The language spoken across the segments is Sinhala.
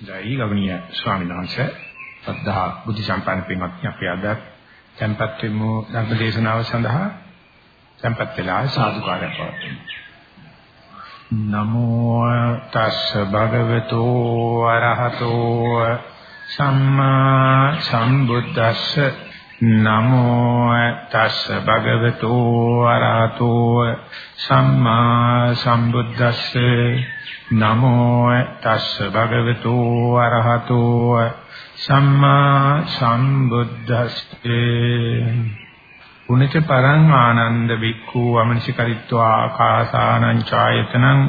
ජයි ගෞණීය ස්වාමීන් වහන්සේ සද්ධා බුද්ධ සම්පන්න පින්වත්නි අපි අද tempත් වෙමු ධර්ම දේශනාව සඳහා. tempත් වෙලා සාදුකාරය පවත්වමු. නමෝ තස්ස භගවතු අරහතෝ සම්මා සම්බුද්දස්ස. නමෝ තස්ස භගවතු අරහතෝ සම්මා සම්බුද්දස්ස. නමෝ තස්ස භගවතු අරහතෝ සම්මා සම්බුද්දස්සේ. උනිත පරං ආනන්ද වික්ඛු අමනසිකරිත්වා ආකාසානං ඡායතනං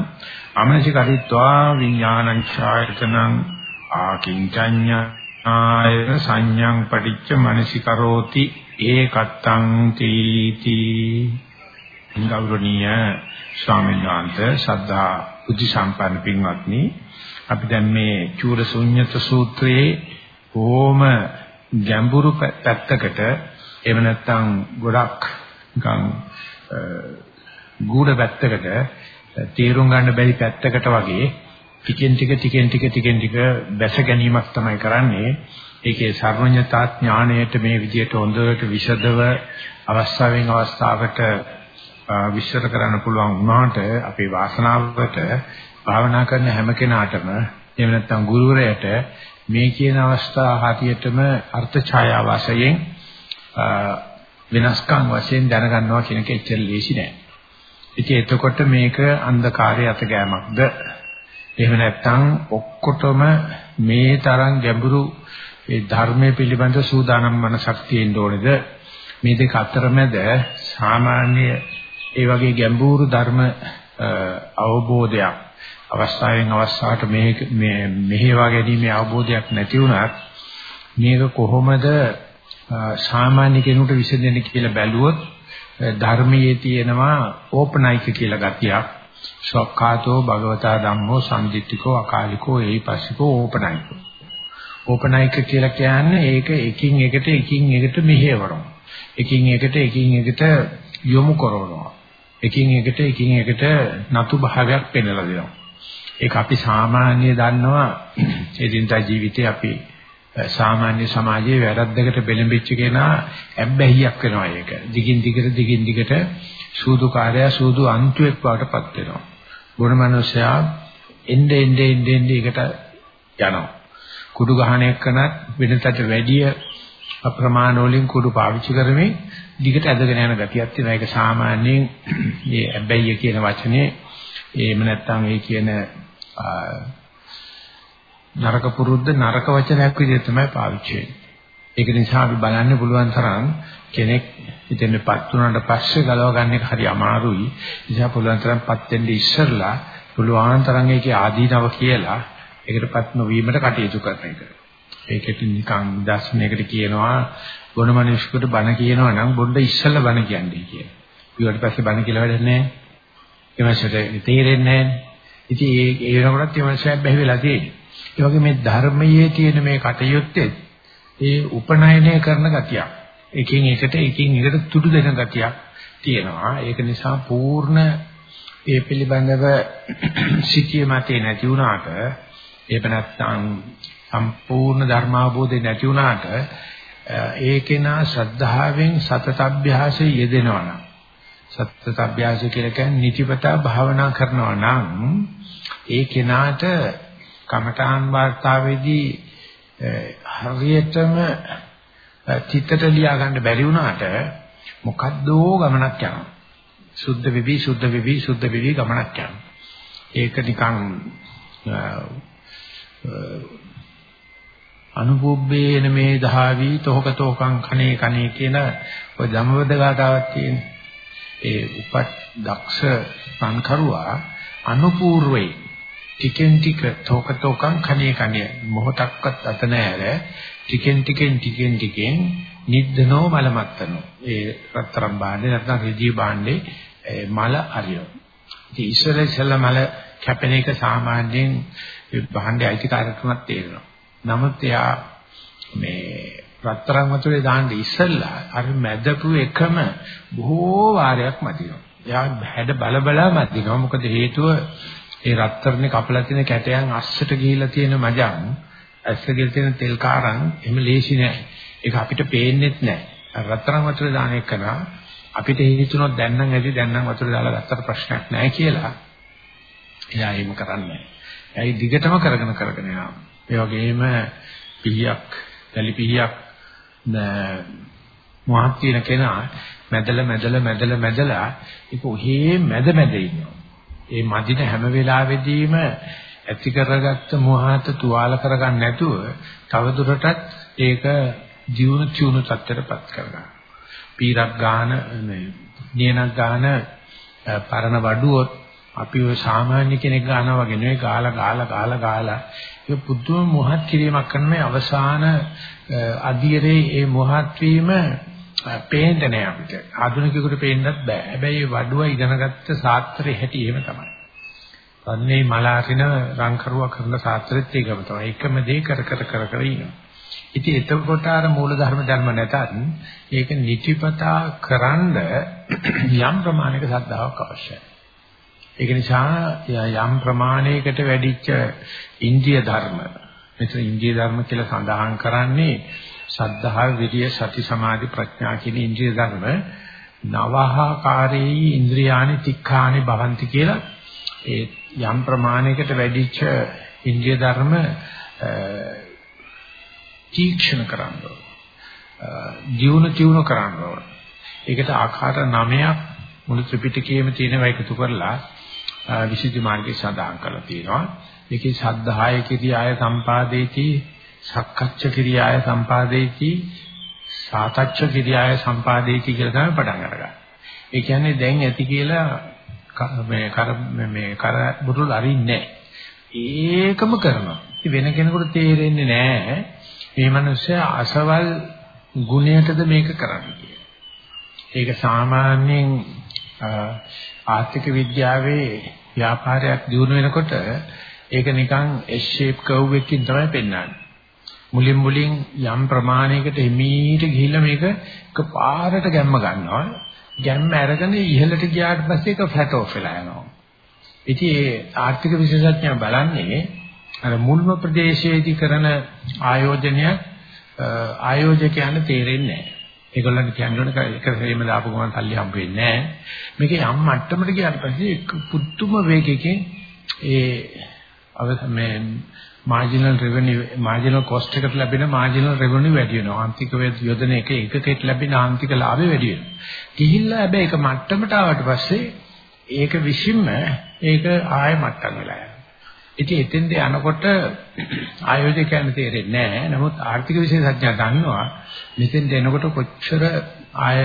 අමනසිකරිත්වා විඥානං ඡායතනං ආකින්චඤ්ඤ. ආය සංඥං පටිච්ච මනසිකරෝති ඒකත්තං තීති. ගෞරවනීය ස්වාමීන් වහන්සේ සද්ධා බුද්ධ සම්පන්න පින්වත්නි අපි දැන් මේ චූර ශුන්්‍යත සූත්‍රයේ ඕම ගැඹුරු පැත්තකට එහෙම නැත්නම් ගොඩක් නිකන් ගුඩ පැත්තකට තීරුම් ගන්න බැරි පැත්තකට වගේ ටිකෙන් ටික ටිකෙන් ටික ටිකෙන් ටික බැස ගැනීමක් තමයි කරන්නේ. ඒකේ සර්වඥතා ඥාණයට මේ විදියට හොඳට විෂදව අවස්ථාවෙන් අවස්ථාවකට විශ්සර කරන්න පුළුවන් වුණාට අපේ වාසනාවට භාවනා කරන හැම කෙනාටම එහෙම නැත්නම් ගුරුවරයාට මේ කියන අවස්ථා හරියටම අර්ථ ඡායා වශයෙන් වෙනස්කම් වශයෙන් දැනගන්නවා කියන එක එච්චර ලේසි නෑ. ඉතින් එතකොට මේක අන්ධකාරයේ අත ගෑමක්ද එහෙම නැත්නම් ඔක්කොටම මේ තරම් ගැඹුරු ඒ ධර්මයේ පිළිබඳ සූදානම් මනසක් තියෙන්න ඕනේද? මේ දෙක අතරමැද සාමාන්‍ය ඒ වගේ ගැඹුරු ධර්ම අවබෝධයක් අවස්ථාවෙන් අවස්ථාවට මේ මෙහෙවා ගැනීමේ අවබෝධයක් නැති වුණත් මේක කොහොමද සාමාන්‍ය කෙනෙකුට විසඳෙන්නේ කියලා බැලුවොත් ධර්මයේ තියෙනවා ඕපනයික කියලා ගතියක්. සක්කාතෝ භගවතා ධම්මෝ සම්දිත්තිකෝ අකාලිකෝ එයිපස්සිකෝ ඕපනයිකෝ. ඕපනයික කියලා කියන්නේ ඒක එකින් එකට එකින් එකට මෙහෙවරනවා එකින් එකට එකින් එකට යොමු කරනවා. එකින් එකට එකින් එකට නතු භාවයක් පෙන්වලා දෙනවා. ඒක අපි සාමාන්‍ය දන්නවා. එදිනදා ජීවිතේ අපි සාමාන්‍ය සමාජයේ වැරද්දකට බෙලෙඹිච්ච කෙනා ඇබ්බැහියක් වෙනවා ඒක. දිගින් දිගට දිගින් දිගට සූදු කාර්යය සූදු අන්තුෙක් වඩටපත් වෙනවා. ගුණ මනුෂයා එnde ende ende ende එකට යනවා. කුඩු ගහන එකනත් වෙනතට වැඩිය අප්‍රමාණ වලින් කුඩු පාවිච්චි කරමින් දිගට ඇදගෙන යන ගතියක් තියෙනවා. ඒක සාමාන්‍යයෙන් මේ ඇබ්බැහිය කියන වචනේ එහෙම නැත්නම් ඒ කියන නරක පුරුද්ද නරක වචනයක් විදිහට තමයි පාවිච්චි වෙන්නේ. ඒක නිසා අපි බලන්න පුළුවන් තරම් කෙනෙක් හිතෙන්පත් වුණාට පස්සේ ගලව ගන්න එක හරි අමාරුයි. නිසා පුළුවන් තරම්පත් වෙන්න ඉස්සරලා පුළුවන් තරම් ඒකේ ආදීනව කියලා ඒකටපත් නොවීමට කටයුතු කරන එක. ඒකට නිකන් දර්ශනයකට කියනවා ගොන මිනිස්සුන්ට බණ කියනවා නම් බොණ්ඩ ඉස්සෙල්ලා බණ කියන්නේ කියලා. ඊට පස්සේ බණ කියලා වැඩක් නැහැ. ඒ මාසෙට තේරෙන්නේ නැහැ. ඉතින් ඒ ඒ වෙනකොටත් ඒ මාසයක් බැහැ වෙලා තියෙන්නේ. ඒ වගේ මේ ධර්මයේ තියෙන මේ කටයුත්තේ ඒ උපනයනය කරන ගතියක්. එකින් එකට එකින් එකට තුඩු දෙන ගතියක් තියෙනවා. ඒක නිසා පූර්ණ ඒ පිළිබඳව සිටිය මතේ නැති වුණාට ඒක නැත්නම් සම්පූර්ණ ධර්මාවබෝධය නැති වුණාට ඒකේනා ශ්‍රද්ධාවෙන් සතතබ්භ්‍යාසයේ යෙදෙනවා නම් සතතබ්භ්‍යාසය කියලා කියන්නේ නිතිපතා භාවනා කරනවා නම් ඒ කෙනාට කමඨාන් වාර්තාවේදී හරියටම චිත්තට ලියා ගන්න බැරි වුණාට මොකද්දෝ ගමනක් යනවා. සුද්ධ වෙවි සුද්ධ වෙවි සුද්ධ වෙවි ගමනක් යනවා. ඒක නිකන් අනුභවේන මේ දහවි තෝකතෝකං කනේ කනේ කියන ඔය ධම්මවද ගාතාවක් තියෙනවා. ඒ උපත් දක්ෂ සංකරුවා අනුපූර්වේ ටිකෙන් ටික තෝකතෝකං කණේ කණේ මොහොතක්වත් අත නැහැර ටිකෙන් ටිකෙන් ටිකෙන් ටිකෙන් නිද්දනෝ මලමත්තනෝ ඒ රත්තරන් භාණ්ඩේ නැත්නම් රිදී භාණ්ඩේ මල අරියෝ. ඉතින් ඉස්සර ඉස්සලා මල කැපෙන එක සාමාන්‍යයෙන් භාණ්ඩේ අයිතිකාරකමක් තේරෙනවා. නමුත් එයා මේ රත්තරන් වතුරේ දාන්න ඉස්සලා අර මැදපු එකම බොහෝ වාරයක් මදිනවා. එයා හැඩ බල බලා මදිනවා. මොකද හේතුව ඒ රත්තරනේ කපලා තියෙන කැටයන් අස්සට ගිහිලා තියෙන මජන් ඇස්ස ගිහිලා තියෙන තෙල් කාරන් එහෙම ලේසි නෑ. ඒක අපිට පේන්නේත් නෑ. රත්තරන් වතුර දාන එක නා අපිට හිතුනොත් දැන් නම් ඇති දැන් නම් වතුර දාලා ගත්තට ප්‍රශ්නයක් නෑ කියලා. එයා එහෙම කරන්නේ නෑ. එයි දිගටම කරගෙන කරගෙන යනවා. ඒ වගේම පිහියක්, දැලි පිහියක් මොහක් තියෙන කෙනා මැදල මැදල මැදල මැදලා ඒක ඔහේ මැද මැද ඉන්නවා. ඒ මදින හැම වෙලාවෙදීම ඇති කරගත්ත මොහත තුවාල කරගන්න නැතුව තවදුරටත් ඒක ජීවන චුණු තත්ත්වයටපත් කරගන්න. පීරක් ගාන නියනක් ගාන පරණ වඩුවොත් අපි ඔය සාමාන්‍ය කෙනෙක් ගන්නවා වගේ නෙවෙයි ගාලා ගාලා ගාලා ගාලා ඒක පුදුම මොහත් කිරීමක් කරන මේ අවසාන අධීරේ ඒ මොහත් වීම පේන්නේ නැහැ අපිට. ආධුනිකයෙකුට පේන්නත් බෑ. හැබැයි වඩුව ඉගෙනගත්ත සාත්‍රයේ හැටි එහෙම තමයි. අන්නේ මලාරින රංකරුවා කරන සාත්‍රෙත් ඒකම තමයි. එකම දේ කර කර කර කර ඉන්නවා. ඉතින් එතකොට අර මූල ධර්ම ධර්ම නැතත් ඒක නිතිපතා කරන්ඩ යම් ප්‍රමාණයක ශ්‍රද්ධාවක් අවශ්‍යයි. ඒක නිසා යම් ප්‍රමාණයකට වැඩිච්ච ඉන්ද්‍රිය ධර්ම මෙතන ඉන්ද්‍රිය ධර්ම කියලා සඳහන් කරන්නේ සද්ධා විරිය සති සමාධි ප්‍රඥා කියන ඉන්ද්‍රිය ධර්ම නවහකාරී ඉන්ද්‍රියානි තික්ඛානි භවಂತಿ කියලා ඒ යම් ප්‍රමාණයකට වැඩිච්ච ඉන්ද්‍රිය ධර්ම තීක්ෂණ කරන්න ඕන. ජීවන ජීවන කරන්න ඕන. ඒකට ආකාර 9ක් මුළු ත්‍රිපිටකයේම තියෙනවා එකතු කරලා විසුද්ධි මාර්ගයේ සඳහන් කරලා තියෙනවා. ඒකේ සද්ධාය කිරියාය සම්පාදේති, සක්කච්ඡ කිරියාය සම්පාදේති, සාතච්ඡ කිරියාය සම්පාදේති කියලා තමයි පටන් අරගන්නේ. ඒ කියන්නේ දැන් ඇති කියලා මේ කර මේ කර බුරුල් අරින්නේ ඒකම කරනවා. වෙන කෙනෙකුට තේරෙන්නේ නැහැ මේ මිනිස්සයා අසවල් ගුණයටද මේක කරන්නේ කියලා. ඒක සාමාන්‍යයෙන් ආර්ථික විද්‍යාවේ ව්‍යාපාරයක් දියුණු වෙනකොට ඒක නිකන් S shape curve එකකින් තමයි පෙන්වන්නේ. මුලින් මුලින් යම් ප්‍රමාණයකට හිමීට ගිහිල්ලා මේක එකපාරට ගැම්ම ගන්නවා. ගැම්ම අරගෙන ඉහළට ගියාට පස්සේ ඒක ෆ්ලැට් ඔෆ් වෙලා යනවා. ඉතින් ඒ ආර්ථික විශේෂඥයා බලන්නේ අර මුල්ම ප්‍රදේශයේදී කරන ආයෝජනය ආයෝජකයන්ට තේරෙන්නේ නැහැ. ඒගොල්ලන්ට කියන්නේ එක සෙරීම දාපු ගමන් සල්ලි හම්බ වෙන්නේ නැහැ. මේක යම් මට්ටමකට ගියාට පස්සේ පුදුම වේගයකින් ඒ මේ මාජිනල් රෙවෙනියු මාජිනල් කොස්ට් එකට ලැබෙන මාජිනල් රෙවෙනියු වැඩි වෙනවා. ආන්තික යොදන එක එකකට ලැබෙන ආන්තික ලාභය වැඩි වෙනවා. ගිහිල්ලා හැබැයි ඒක මට්ටමට ආවට පස්සේ ඒක විශ්ින්ම ඒක ආය මට්ටම් වෙලා යනවා. ඉතින් එතෙන්ද යනකොට ආයෝජකයන් තේරෙන්නේ නැහැ. නමුත් ආර්ථික විශේෂඥයා දන්නවා මෙතෙන්ද එනකොට කොච්චර ආය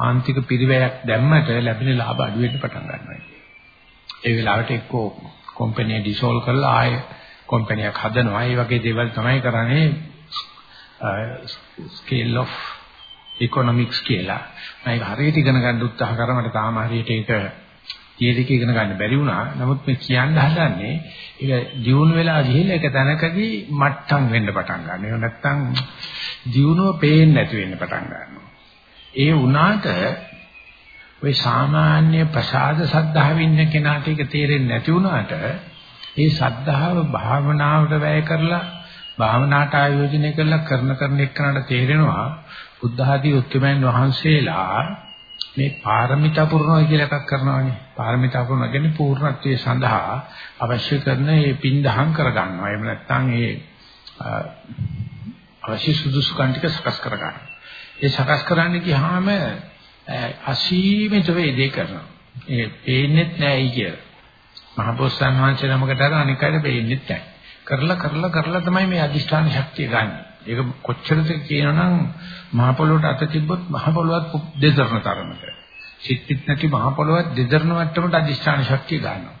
ආන්තික පිරිවැයක් දැම්මට ලැබෙන ලාභ අඩු වෙන්න පටන් ගන්නවා. ඒ වෙලාවට එක්කෝ කම්පැනි ඩිසෝල් කරලා ආය කම්පැනියක් හදනවා. ඒ වගේ දේවල් තමයි කරන්නේ ස්කේල් ඔෆ් ඉකොනොමික්ස් කියලා. මම හරියට ඉගෙන ගන්න උත්සාහ කරා මට තාම හරියට ඒක ඊයේක ඉගෙන ගන්න බැරි වුණා. නමුත් මේ කියන්න හදන්නේ ඒක දියුණු වෙලා ගිහිල්ලා ඒක තැනකදී මට්ටම් වෙන්න පටන් ගන්නවා. එහෙම නැත්නම් දියුණුව පේන්නේ නැති වෙන්න පටන් ගන්නවා. ඒ වුණාට ওই සාමාන්‍ය ප්‍රසාද සද්ධාවෙ ඉන්න කෙනාට ඒක තේරෙන්නේ නැති වුණාට ඒ සද්ධාව භාවනාවට වැය කරලා භාවනාට ආයෝජනය කරලා කරන කරන එක්කනට තේරෙනවා බුද්ධ ආදී උත්තරමයන් වහන්සේලා මේ පාරමිතා පුරනවා කියලා එකක් කරනවානේ. පාරමිතා පුරනවා කියන්නේ පූර්ණත්වයේ සඳහා අවශ්‍ය කරන මේ පින් දහම් කරගන්නවා. එහෙම නැත්නම් ඒ අවශ්‍ය සුදුසුකම් ටික සකස් කරගන්නවා. ඒ සකස් කරන්න ගියාම අසීමිත වේදේ කරනවා. ඒ පේන්නේත් නැහැ කියලා. මහබෝසත්න් වහන්සේ නමකට අර අනික් අයට පේන්නේත් නැහැ. කරලා කරලා කරලා තමයි මේ අදිෂ්ඨාන ශක්තිය ගන්න. ඒක කොච්චරද කියනනම් මහ පොළොවට අත තිබ්බොත් මහ පොළොවත් දෙදරන තරමට. සිත්පිට නැති මහ පොළොවත් දෙදරන මට්ටමට අදිෂ්ඨාන ශක්තිය ගන්නවා.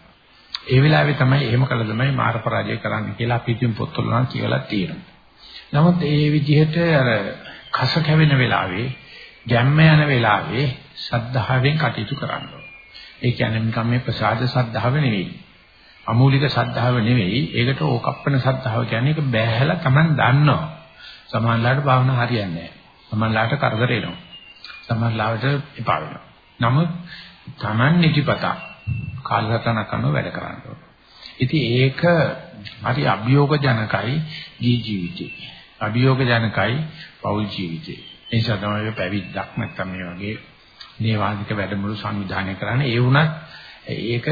ඒ වෙලාවේ තමයි එහෙම කළා තමයි මාර පරාජය කරන්න කියලා අපි ඉතින් පොත්වල නම් කියවලා තියෙනවා. නමුත් ඒ විදිහට අර කස කැවෙන වෙලාවේ, ගැම්ම යන වෙලාවේ සද්ධාවෙන් කටයුතු කරන්න ඒ කියන්නේ නිකම් මේ ප්‍රසාද සද්ධාව නෙවෙයි. අමූලික සද්ධාව නෙවෙයි. ඒකට ඕකප්පන සද්ධාව කියන්නේ ඒක බෑහැලා Taman දන්නවා. සමහරලාට භාවනා හරියන්නේ නැහැ. සමහරලාට කරදර එනවා. සමහරලාට එපා වෙනවා. නමුත් Taman නිතිපතා කාලසටහනක් කරනව වැඩ කරන්න ඕන. ඉතින් ඒක හරි අභියෝග ජනකයි ජී ජීවිතේ. අභියෝග ජනකයි පෞල් ජීවිතේ. ඒ නිසා තමයි පැවිද්දක් නැත්තම් මේ වගේ නේවාදික වැඩමුළු සංවිධානය කරන්නේ. ඒ වුණත් ඒක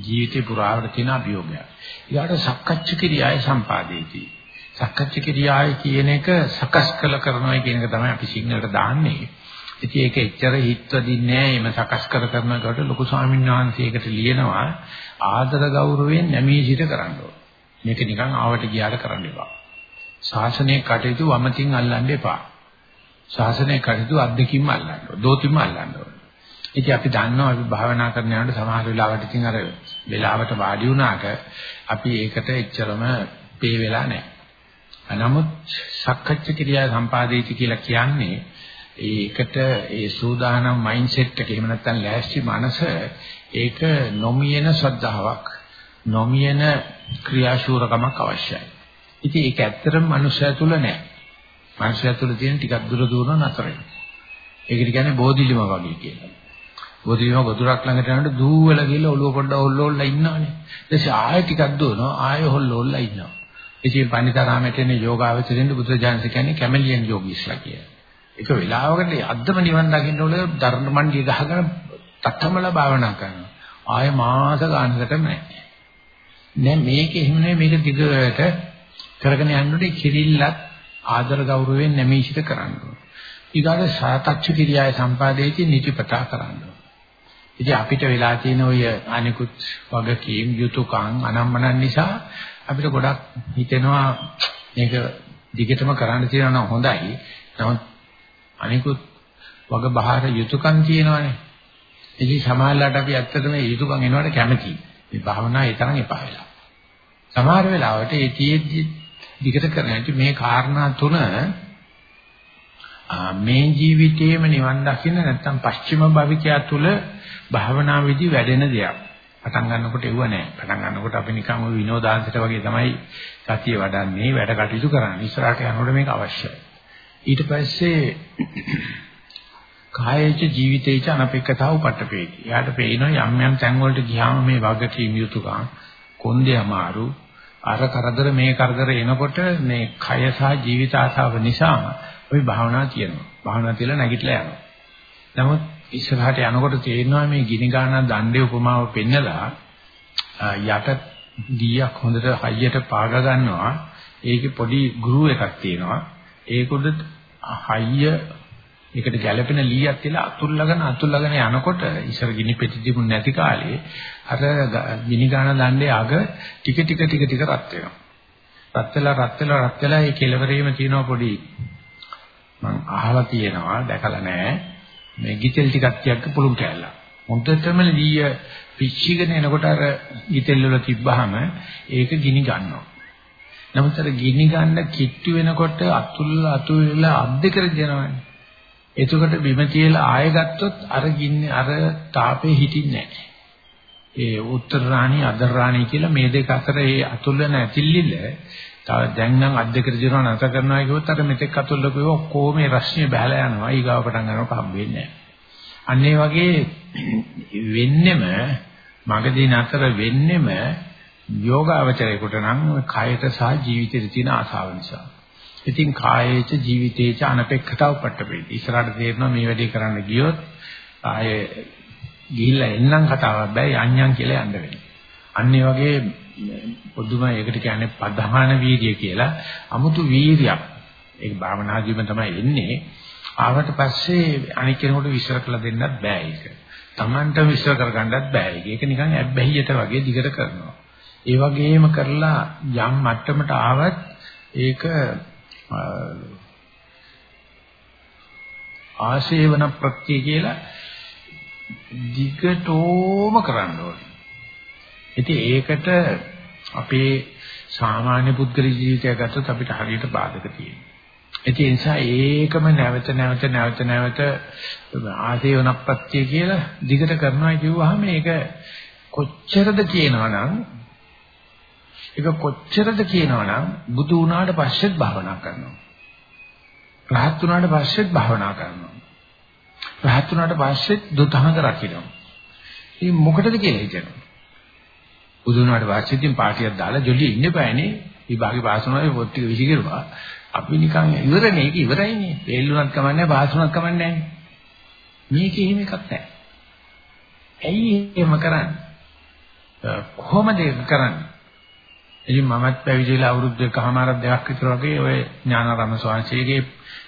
ජීවිතේ පුරාවට තියෙන අභියෝගයක්. ඊට සක්කච්ඡ කිරියාය සම්පාදේති. සක්කච්ඡ කිරියාය කියන එක සකස් කළ කරනවා කියන එක තමයි අපි සිංහලට දාන්නේ. ඉතින් ඒක එච්චර හිතවදින්නේ නැහැ. එම සකස් කර කරනකොට ලොකු ස්වාමීන් වහන්සේකට ලියනවා ආදර ගෞරවයෙන් නැමී සිට කරන්න ඕන. මේක නිකන් ආවට ගියාට කරන්න එපා. ශාසනයේ කටයුතු වමතින් අල්ලන්න එපා. ශාසනයේ කටයුතු අද්දකින්ම අල්ලන්න ඕන. දෝතින්ම අල්ලන්න ඕන. ඉතින් අපි දන්නවා අපි භාවනා කරන යනකොට සමහර වෙලාවට ඉතින් අර වෙලාවට වාඩි වුණාට අපි ඒකට එච්චරම පේ වෙලා නැහැ. නමුත් සක්කච්ඡ ක්‍රියා සම්පාදේති කියලා කියන්නේ ඒකට ඒ සූදානම් මයින්ඩ් සෙට් එක එහෙම නැත්නම් ලෑස්ති මනස ඒක නොමියෙන ශ්‍රද්ධාවක් නොමියෙන ක්‍රියාශූරකමක් අවශ්‍යයි. ඉතින් ඒක ඇත්තටම මනුෂ්‍යය තුල නැහැ. මනුෂ්‍යය තුල තියෙන ටිකක් දුර දුරන නතරයි. ඒකට කියන්නේ බෝධිලිම වගේ කියලා. බෝධිලිම ගොදුරක් ළඟට යනකොට දූවල ගිහලා ඔළුව පොඩ්ඩක් හොල්ලෝල්ලා ඉන්නවනේ. ඊටසේ ආයෙ ටිකක් දුවනවා ආයෙ හොල්ලෝල්ලා ඉන්නවා. ඉතින් පණිතරාමයට එන යෝගාවචරින්ද බුදුජානක කියන්නේ කැමලියන් යෝගීස්ලා කියලා. එක වෙලාවකට අද්දම නිවන් දකින්න ඕනේ ධර්ම මණ්ඩිය ගහගෙන තත්තමල භාවනා කරනවා. ආයෙ මාස ගානකට නැහැ. දැන් මේක එහෙම නෙමෙයි මේක දිගට කරගෙන යනකොට කිරිල්ලත් ආදර ගෞරවයෙන් නැමීසිත කරන්න ඕන. ඊගාට සාතච්ච කිරියාවේ සම්පාදේති නිතිපතා කරන්න ඕන. ඉතින් අපිට වෙලා තියෙන ඔය අනිකුත් වගකීම් යුතුයකම් අනම්මනන් නිසා අපිට ගොඩක් හිතෙනවා මේක දිගටම කරන්න තියෙනවා නම් හොඳයි. නමුත් අනිකුත් වග බහාර යුතුයකම් තියෙනවානේ. ඉතින් සමාජලාට අපි ඇත්තටම යුතුයකම් එනවට කැමතියි. මේ භාවනා ඒ තරම් එපා වෙලා. සමහර වෙලාවට ඒ තියෙද්දි දිගට කරන්නේ මේ කාරණා තුන මේ ජීවිතයේම නිවන් දකින්න නැත්නම් පස්චිම භවිකයා තුල භාවනා විදි වැඩෙන දෙයක්. පටන් ගන්නකොට එවුව නැහැ. පටන් ගන්නකොට අපි නිකන් ওই විනෝදාංශයට වගේ තමයි සතිය වඩන්නේ, වැඩ කටයුතු කරන්නේ. ඉස්සරහට යනකොට මේක අවශ්‍යයි. ඊට පස්සේ කායේච ජීවිතේච අනපේක්ෂතාව උපට්ඨපේති. යාට පේනවා යම් යම් තැන් වලට ගියාම මේ වගකීම් යුතුයකම් කොන්දේ අමාරු අර කරදර මේ කරදර එනකොට මේ කය සහ ජීවිත ආසාව නිසා අපි භාවනා කියනවා. භාවනා තියලා නැගිටලා යනවා. නමුත් ඉස්සරහට යනකොට තේරෙනවා මේ ගිනි ගන්න දණ්ඩේ උපමාව පෙන්නලා යට දීයක් හොඳට හයියට පාග ගන්නවා. ඒකේ පොඩි ගුරු එකක් තියෙනවා. ඒකොඩ හයිය ඒකට ගැළපෙන ලීයක් තියලා අතුල්ලාගෙන අතුල්ලාගෙන යනකොට ඉස්සර ගිනි පෙති තිබුණ නැති කාලේ අර ගිනි ගාන දණ්ඩේ අග ටික ටික ටික ටික රත් වෙනවා. රත් වෙලා රත් වෙලා රත් වෙලා ඒ කෙලවරේම තියෙනවා පොඩි මම අහලා තියෙනවා දැකලා නැහැ මේ ගිතෙල් ටිකක් තියක්ක පුළුන් කෑල්ලා. හොඳටම ලීය පිච්චිගෙන එනකොට අර ගිතෙල් වල තිබ්බහම ඒක ගිනි ගන්නවා. නමුත් අර ගිනි ගන්න කිට්ටු වෙනකොට අතුල් අතුල් වෙලා අත් දෙකට දෙනවනේ. එතකොට බිම තියලා ආයෙ ගත්තොත් අර ගින්නේ අර තාපේ හිටින්නේ නැහැ. ඒ උත්තර රාණි අදර රාණි කියලා මේ දෙක අතර ඒ අතුල්ලන ඇතිල්ලිල තව දැන් නම් අත් දෙකට දිනන නැත කරනවා කිව්වොත් අර මෙතෙක් අතුල්ලක ඒවා ඔක්කොම මේ රශ්මිය බහලා යනවා. ඊගාව පටන් ගන්නකොට හම්බෙන්නේ නැහැ. අන්න ඒ වගේ වෙන්නෙම මගදී නතර වෙන්නෙම යෝගාවචරයකට නම් කයට සහ ජීවිතේට තියෙන ආසාව නිසා. ඉතින් කායේච ජීවිතේච අනපේක්ෂතාව පට්ටපේටි. ඉස්සරහට තේරෙනවා මේ වැඩේ කරන්න ගියොත් ආයේ ගිහිල්ලා එන්නම් කතාවක් බෑ යන්යන් කියලා යන්න වෙනවා. අන්න ඒ වගේ පොදුම ඒකට කියන්නේ ප්‍රධාන වීර්ය කියලා. 아무තු වීර්යයක්. ඒක භාවනාදීම තමයි එන්නේ. ආවට පස්සේ අනික් කෙනෙකුට විශ්ල කරලා දෙන්නත් බෑ ඒක. Tamanට විශ්ල කරගන්නත් බෑ ඒක. ඒක නිකන් ඇබ්බැහියට වගේ දිගට කරනවා. ඒ වගේම කරලා යම් මට්ටමට ආවත් ඒක ආශේවන ප්‍රත්‍ය කියලා දිගටෝම කරන්න ඕනේ. ඉතින් ඒකට අපේ සාමාන්‍ය පුද්ගල ජීවිතය ගත්තොත් අපිට හරියට බාධක තියෙනවා. ඒ නිසා ඒකම නැවත නැවත නැවත නැවත ආශේවන ප්‍රත්‍ය කියලා දිගට කරනවා කිව්වහම ඒක කොච්චරද කියනවනම් ඒක කොච්චරද කියනවනම් බුදු වුණාට පස්සෙත් භාවනා කරනවා. රහත් වුණාට පස්සෙත් භාවනා කරනවා. රහත් වුණාට පස්සෙත් දුතහඟ රකින්නවා. ඉතින් මොකටද කියලා හිතනවා. බුදුනාට වාසියකින් පාටියක් දාලා ජොලි ඉන්න බෑනේ. විභාගේ පාස් වුණා පොත් ටික විසිකරුවා. අපි නිකන් ඉවරනේ ඒක ඉවරයිනේ. පෙල්ලුණත් කමන්නේ පාස් වුණත් කමන්නේ නැහැ. මේකේ එහෙම එකක් නැහැ. ඇයි එහෙම කරන්නේ? කොහොමද ඒක කරන්නේ? ඉතින් මමත් පැවිදිලා අවුරුදු එකමාරක් දෙකක් විතර වගේ ඔය ඥානාරාම ස්වාමීන්ගේ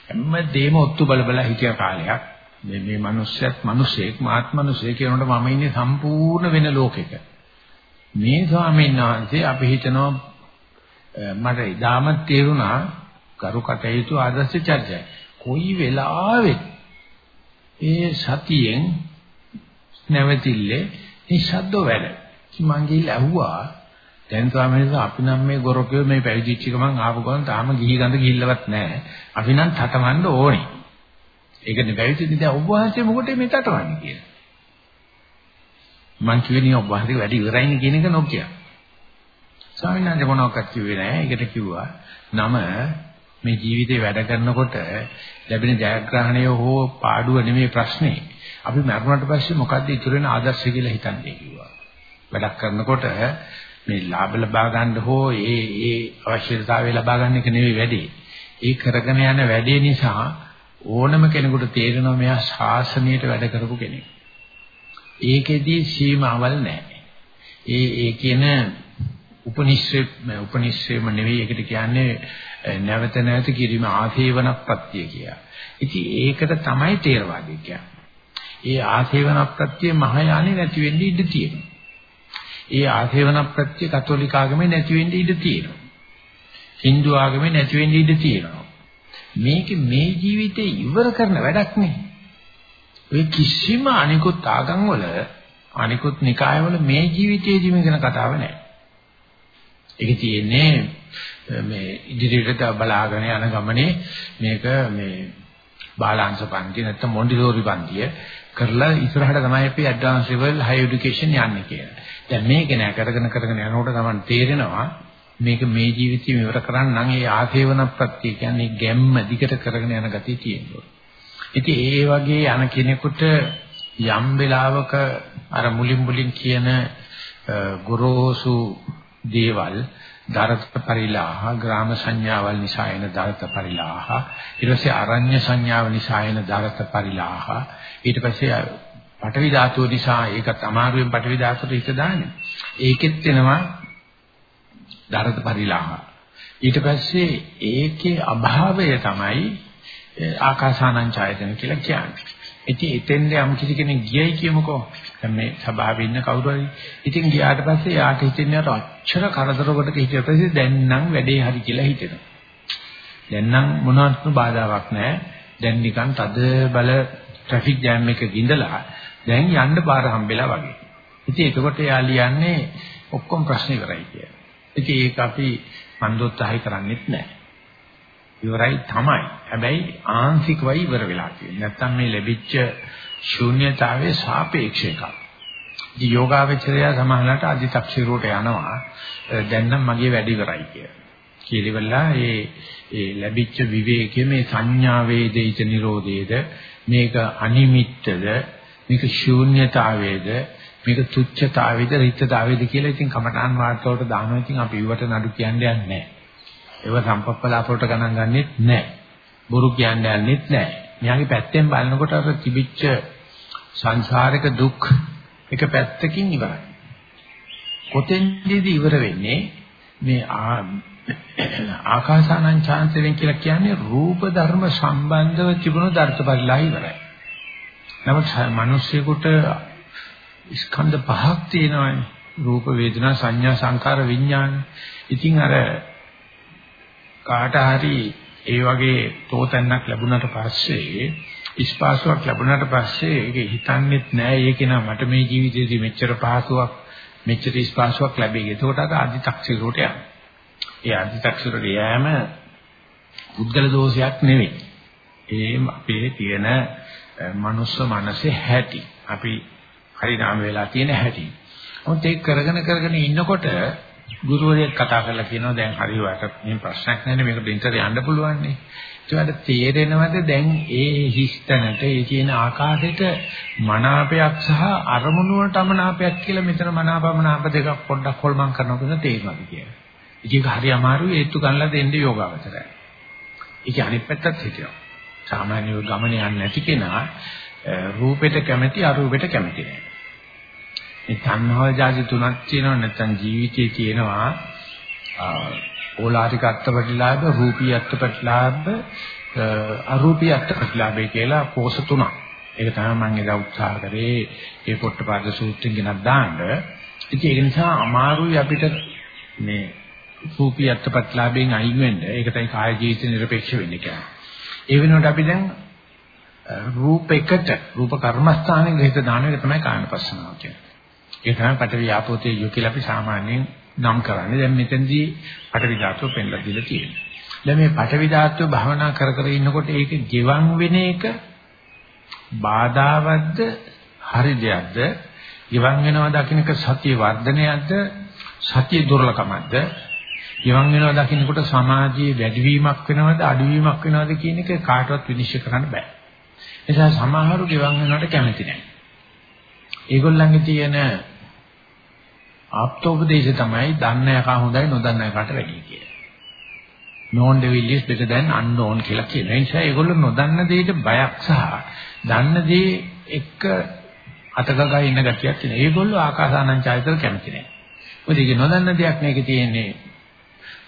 හැම දෙයක්ම ඔත්තු බල බල හිටිය කාලයක්. මේ මේ මිනිස්සෙක් මිනිසෙක් මාත් මිනිසෙක් කියනකොට මම ඉන්නේ සම්පූර්ණ වෙන ලෝකෙක. මේ ස්වාමීන් වහන්සේ අපි හිතනවා මට ඉදාම තේරුණා කරු කටයුතු ආදර්ශ චර්යයි. කොයි වෙලාවෙත් ඒ සතියෙන් නැවතිල්ලේ නිශ්ශබ්ද වැඩ. මං ගිහිල්ලා ඇහුවා දැන් ස්වාමීන් වහන්සේ අපි නම් මේ ගොරකේ මේ පැවිදිච්ච ගමන් ආපු ගමන් තාම ගිහි ගඳ ගිහිල්ලවත් නැහැ. අපි නම් තටමන්න ඕනේ. ඒකනේ පැවිදිදි දැන් ඔබ වහන්සේ මොකටද මේ තටමන්නේ කියලා. මං කියන්නේ ඔබ වහන්සේ වැඩි ඉවරයිනේ කියන එක නොකිය. ස්වාමීන් වහන්සේ මොනවක්වත් කිව්වේ නැහැ. ඒකට කිව්වා නම මේ ජීවිතේ වැඩ කරනකොට ලැබෙන ජයග්‍රහණය හෝ පාඩුව නෙමෙයි ප්‍රශ්නේ. අපි මරුණට පස්සේ මොකද්ද ඉතුරු වෙන ආදර්ශය කියලා හිතන්නේ කිව්වා. වැඩක් කරනකොට මේ ලාභ ලබා ගන්න හෝ ඒ ඒ අවශ්‍යතාවය ලබා ගන්න එක නෙවෙයි වැඩේ. ඒ කරගෙන යන වැඩේ නිසා ඕනම කෙනෙකුට තේරෙනවා මෙයා ශාසනයට වැඩ කරපු කෙනෙක්. ඒකෙදී සීමාවල් නැහැ. ඒ ඒ කියන උපනිශ්‍රේ උපනිශ්‍රේම නෙවෙයි ඒකට කියන්නේ නැවත නැවත කිරීම ආසේවන ප්‍රත්‍ය කියලා. ඉතින් ඒකට තමයි තේරවාදී කියන්නේ. ඒ ආසේවන ප්‍රත්‍ය මහායානෙ නැති වෙන්න ඉඩ තියෙනවා. ඒ ආශේවන ප්‍රත්‍ය කතෝලික ආගමේ නැති වෙන්න ඉඩ තියෙනවා. Hindu ආගමේ නැති වෙන්න ඉඩ තියෙනවා. මේක මේ ජීවිතේ ඉවර කරන වැඩක් නේ. ඔය කිසිම අනිකුත් ආගම් වල අනිකුත් නිකායවල මේ ජීවිතයේදී මේකන කතාව නැහැ. ඒක තියෙන්නේ මේ ඉදිරියට බලාගෙන යන ගමනේ මේක මේ බාලාංශ පන්ති නැත්නම් මොන්ටිසෝරි පන්තිය කරලා ඉස්සරහට තමයි අපි ඇඩ්වාන්ස් ලෙවල් හයි এডুকেෂන් යන්නේ කියලා. දැන් මේක නෑ කරගෙන කරගෙන යනකොට තමයි තේරෙනවා මේක මේ ජීවිතේ ඉවර කරන්න නම් ඒ ආසේවන ප්‍රත්‍ය කියන්නේ ගැම්ම දිගට කරගෙන යන ගතිය තියෙනවා. ඉතින් ඒ වගේ යන කෙනෙකුට යම් වෙලාවක අර මුලින් මුලින් කියන ගොරෝසු දේවල් දරත පරිලාහ ග්‍රාම සංඥාවල් නිසා එන දරත පරිලාහ ඊට පස්සේ අරඤ්‍ය සංඥාව නිසා එන දරත පරිලාහ ඊට පස්සේ පඨවි ධාතුව නිසා ඒකත් අමාරුවෙන් පඨවි ධාතුවට හිත දාන්නේ. ඒකෙත් එනවා දරත පරිලාහ. ඊට පස්සේ ඒකේ අභාවය තමයි ආකාසානං ඡායතන කියලා කියන්නේ. ඉතින් එතෙන්ද යම් කිසි කෙනෙක් ගියයි කියමුකෝ. දැන් මේ සභාවේ ඉන්න කවුරු හරි. ඉතින් ගියාට පස්සේ යාට හිතෙන්නේ අර අච්චර කරදරවකට හිටිය පස්සේ දැන් නම් වැඩේ හරි කියලා හිතෙනවා. දැන් නම් මොනවත් බාධාවක් නැහැ. දැන් නිකන් තද බල ට්‍රැෆික් ජෑම් එක ගිඳලා දැන් යන්න පාර හම්බෙලා වගේ. ඉතින් එතකොට යා ලියන්නේ ඔක්කොම ප්‍රශ්න ඉවරයි කියලා. ඉතින් ඒක අපි මන්දෝත්සාහය කරන්නේත් නැහැ. ඉවරයි තමයි. හැබැයි ආංශිකවයි ඉවර වෙලා තියෙන්නේ. නැත්තම් මේ ලැබිච්ච ශූන්‍යතාවයේ සාපේක්ෂ එකක්. ඉතින් යෝගාවචරය සමහරකට අධිතක්ෂිරුවට යනවා. දැන් නම් මගේ වැඩ ඉවරයි කියලා. කියලිවලා ඒ ඒ ලැබිච්ච විවේකයේ මේ සංඥා වේදිත නිරෝධයේද මේක අනිමිත්තද මේක ශූන්‍යතාවයේද මේක තුච්ඡතාවයේද රිත්තාවයේද කියලා ඉතින් කමඨාන් වාර්තාවට දානවා ඉතින් අපි ඉවට නඩු කියන්නේ නැහැ. ඒව සම්පප්පලාපරට ගණන් ගන්නෙත් නැහැ. බොරු කියන්නේ යන්නෙත් නැහැ. මෙයාගේ පැත්තෙන් බලනකොට අර තිබිච්ච සංසාරික දුක් එක පැත්තකින් ඉවරයි. කොතෙන්දීද ඉවර වෙන්නේ මේ ආකාසානං චාන්තරෙන් කියලා කියන්නේ රූප ධර්ම සම්බන්ධව තිබුණු දර්ශපරිලා ඉවරයි. නමුත් මිනිස්සුෙකුට ස්කන්ධ පහක් තියෙනවානේ. රූප වේදනා සංඥා සංකාර විඥාන. ඉතින් අර කාට හරි ඒ වගේ තෝතැන්නක් ලැබුණාට පස්සේ ඉස්පාසුවක් ලැබුණාට පස්සේ ඒක හිතන්නේත් නෑ ඒක නා මට මේ ජීවිතේදී මෙච්චර පහසුවක් මෙච්චර ඉස්පාසුවක් ලැබෙයි. ඒකට අර අදි탁සිරුවට යනවා. ඒ අදි탁සිරුවට යෑම පුද්ගල දෝෂයක් නෙවෙයි. ඒ අපේ තියෙන මනුස්ස මනසේ හැටි. අපි හරිනාම වෙලා තියෙන හැටි. මොකද ඒක කරගෙන කරගෙන ඉන්නකොට ගුරුවරයෙක් කතා කරලා කියනවා දැන් හරි වට මේ ප්‍රශ්නයක් නැහැ මේකට ඉන්ටර් යන්න පුළුවන් නේ. ඒකට තේරෙනවද දැන් ඒ හිස්තැනට ඒ කියන ආකාශයට මනාපයක් සහ අරමුණු වලට අමනාපයක් කියලා මෙතන මනාපමනාප දෙකක් පොඩ්ඩක් හොල්මන් කරනකොට තේරෙනවා කියලා. ඒක හරි අමාරුයි ඒත්තු ගන්නලා දෙන්න යෝගාවචරය. ඒක අනිත් පැත්තත් හිටිනවා. සාමාන්‍ය ගමන යන්නේ නැති කෙනා රූපෙට කැමති අරූපෙට කැමති නෑ. මේ තණ්හාව જાති තුනක් තියෙනවා නැත්නම් ජීවිතේ තියෙනවා ඕලාරික අත්පටිලාභ රූපී අත්පටිලාභ අරූපී අත්පටිලාභය කියලා කෝෂ තුනක්. ඒක තමයි මම එදා උත්සාහ කරේ ඒ පොට්ටපාද සූත්‍රයෙන් ගෙනත් දාන්න. ඉතින් ඒක නිසා අමාරුයි අපිට මේ රූපී අත්පටිලාභයෙන් අයින් වෙන්න. ඒක තමයි කාය ජීවිත නිර්පේක්ෂ වෙන්නේ කියන්නේ. ඒ වෙනුවට අපි දැන් රූපයකට රූප කර්මස්ථානයේ ගහිත දාන එක තමයි කායනපස්සනාව කියන්නේ. ඒ තමයි පටවි ආපෝතේ යෝ කියලා අපි සාමාන්‍යයෙන් නම් කරන්නේ. දැන් මෙතෙන්දී පටවි ධාතුව පෙන්ලා දීලා තියෙනවා. දැන් මේ පටවි ධාතුව භවනා කර කර ඉන්නකොට ඒක ගෙවන් වෙන එක බාධාවත්ද හරි දෙයක්ද? ගෙවන් වෙනවා දකින්නක සතිය වර්ධනයක්ද? සතිය දුර්ලකමක්ද? ගෙවන් වෙනවා දකින්නකොට සමාජයේ වැඩිවීමක් වෙනවද අඩුවීමක් වෙනවද කියන එක කාටවත් විනිශ්චය කරන්න බෑ. ඒ නිසා සමහරු ගෙවන් වෙනවට කැමති නැහැ. ඒගොල්ලන්ගේ තියෙන ආප්තෝපදේශය තමයි දන්න එකා හොඳයි නොදන්න එකාට වැඩි කියලා. known devil is better than unknown කියලා කියන. ඒ නිසා ඒගොල්ලෝ නොදන්න දෙයට බයක් සහ දන්න දේ එක්ක අතගගා ඉන්න ගතියක් තියෙනවා. ඒගොල්ලෝ ආකාසානං ඡායතර කැමති නැහැ. මොකද ඒක නොදන්න දෙයක් මේකේ තියෙන්නේ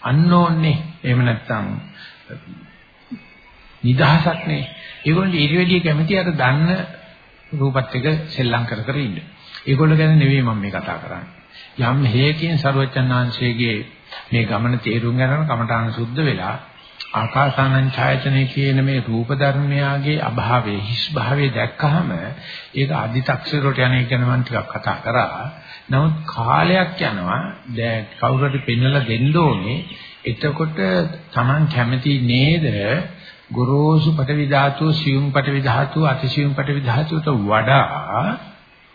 unknown නේ. එහෙම නැත්නම් නිදහසක් නේ. ඒගොල්ලෝ ඊට වැඩිය කැමති අර දන්න රූපත් එක සෙල්ලම් කර කර ඉන්න. ඒගොල්ලෝ ගැන නෙවෙයි මම මේ කතා කරන්නේ. යම් හේකින් සරුවචනාංශයේ මේ ගමන තේරුම් ගන්න කමඨාන සුද්ධ වෙලා ආකාසානං ඡායතනෙ කියන මේ රූප ධර්මයාගේ අභාවයේ හිස් භාවයේ දැක්කහම ඒක අදි탁සිරට යන එක ගැන මම ටිකක් කතා කරා. නමුත් කාලයක් යනවා දැන් කවුරු හරි පෙන්වලා දෙන්න ඕනේ. එතකොට Taman කැමති නේද ගොරෝසු පටවි ධාතු, සියුම් පටවි ධාතු, අතිසියුම් පටවි ධාතුවට වඩා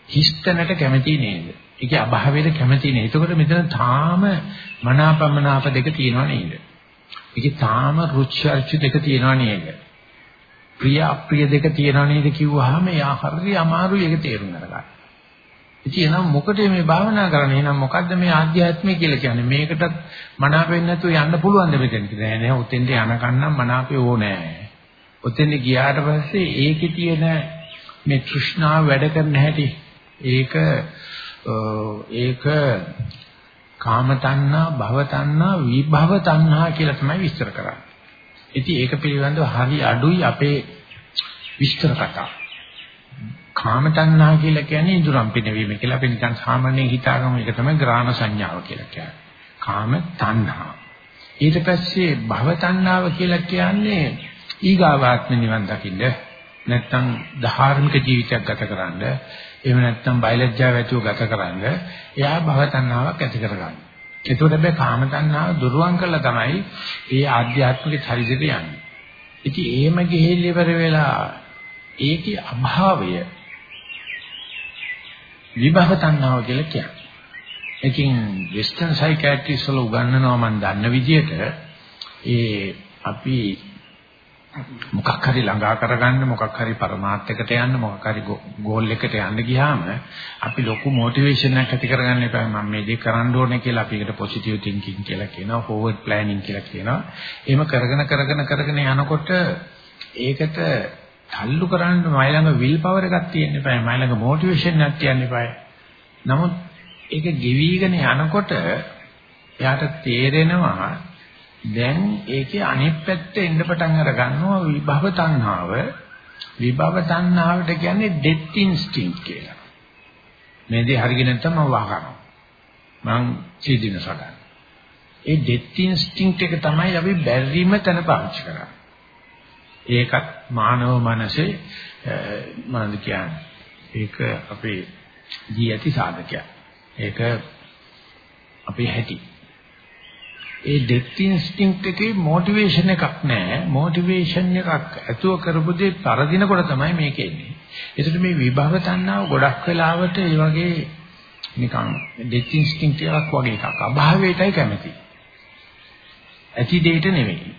හිස්තැනට කැමති නේද? ඒකේ අභාවයට කැමති නේද? එතකොට මෙතන තාම මනාපමනාප දෙක තියෙනව නේද? ඒකේ තාම රුචි අරුචි දෙක තියෙනව නේද? ප්‍රිය අප්‍රිය දෙක තියෙනව නේද කිව්වහම යා හරිය අමාරුයි ඒක තේරුම් ගන්න. ඉතින් එහෙනම් මොකටද මේ භාවනා කරන්නේ? එහෙනම් මොකද්ද මේ ආධ්‍යාත්මය කියලා කියන්නේ? මේකටත් මනාප වෙන්නේ නැතුව යන්න පුළුවන්ද මෙතෙන්ට? නෑ නෑ උතෙන්ට යනකම් නම් මනාපේ ඕනේ. උතෙන්ට ගියාට පස්සේ ඒකේ තියෙන මේ තෘෂ්ණාව වැඩ කරන හැටි ඒක ඒක කාම තණ්හා, භව තණ්හා, විභව තණ්හා කියලා තමයි විස්තර කරන්නේ. ඉතින් ඒක පිළිබඳව හරි අඩුයි අපේ විස්තර කතා. කාම තණ්හා කියලා කියන්නේ ඉදurang පිනවීම කියලා අපි නිකන් සාමාන්‍යයෙන් හිතාගමු ඒක තමයි ග්‍රාණ සංඥාව කියලා කියන්නේ. කාම තණ්හා. ඊට පස්සේ භව තණ්හාව කියලා කියන්නේ ඊගාවාත්ම නිවන් දකින්න නැත්නම් ධාර්මික ජීවිතයක් ගත කරන්න එහෙම නැත්නම් බයලජ්ජාව ඇතුව ගත කරන්න එයා භව තණ්හාවක් ඇති කරගන්න. ඒකෝට හැබැයි කාම තණ්හාව දුරුවන් කළා තමයි ඒ ආධ්‍යාත්මික චරිතයට යන්නේ. ඉතින් එහෙම ගෙහෙල්ල ඉවර වෙලා ඒකේ අභාවය විභව තණ්හාව කියලා කියන්නේ. ඉතින් වෙස්ටර්න් සයිකියාට්‍රිස්ට් වල උගන්වනවා මම දන්න විදිහට ඒ අපි මොකක් හරි ළඟා කරගන්න මොකක් හරි પરමාර්ථයකට යන්න මොකක් හරි ගෝල් එකට යන්න ගියාම අපි ලොකු මොටිවේෂන් එකක් ඇති කරගන්න එපා. මම මේ දේ කරන්න ඕනේ කියලා අපි ඒකට පොසිටිව් තින්කින් කියලා කියනවා ෆෝවර්ඩ් ප්ලෑනින් කියලා කියනවා. එහෙම කරගෙන කරගෙන කරගෙන යනකොට ඒකට තල්ලු කරන්න මයි ළඟ විල් පවර් එකක් තියෙන්න එපා. මයි ළඟ මොටිවේෂන් එකක් තියෙන්න එපා. නමුත් ඒක ගෙවිගෙන යනකොට එයාට තේරෙනවා දැන් ඒකේ අනිත් පැත්ත එන්න පටන් අර ගන්නවා විභව තණ්හාව. විභව තණ්හාවට කියන්නේ ඩෙත් ඉන්ස්ටින්ක්ට් කියලා. මේ දේ හරියට නැත්නම් මම වහනවා. මං සීදින සගන්න. ඒ ඩෙත් ඉන්ස්ටින්ක්ට් එක තමයි අපි බැරිම තැන පාවිච්චි කරන්නේ. ඒකත් මානව මනසේ මොනවද කියන්නේ? ඒක අපේ දී ඇති සාධකයක්. ඒක අපේ හැටි. ඒ ඩෙත් ඉන්ස්ටින්ක්ට් එකේ මොටිවේෂන් එකක් නැහැ. මොටිවේෂන් එකක් ඇතුව කරපු දේ පරදිනකොට තමයි මේක එන්නේ. ඒකට මේ විභව තණ්හාව ගොඩක් වෙලාවට ඒ වගේ නිකන් ඩෙත් ඉන්ස්ටින්ක්ට් එකක් වගේ එකක්. අභාවයටයි කැමති. ඇති දෙයට නෙවෙයි.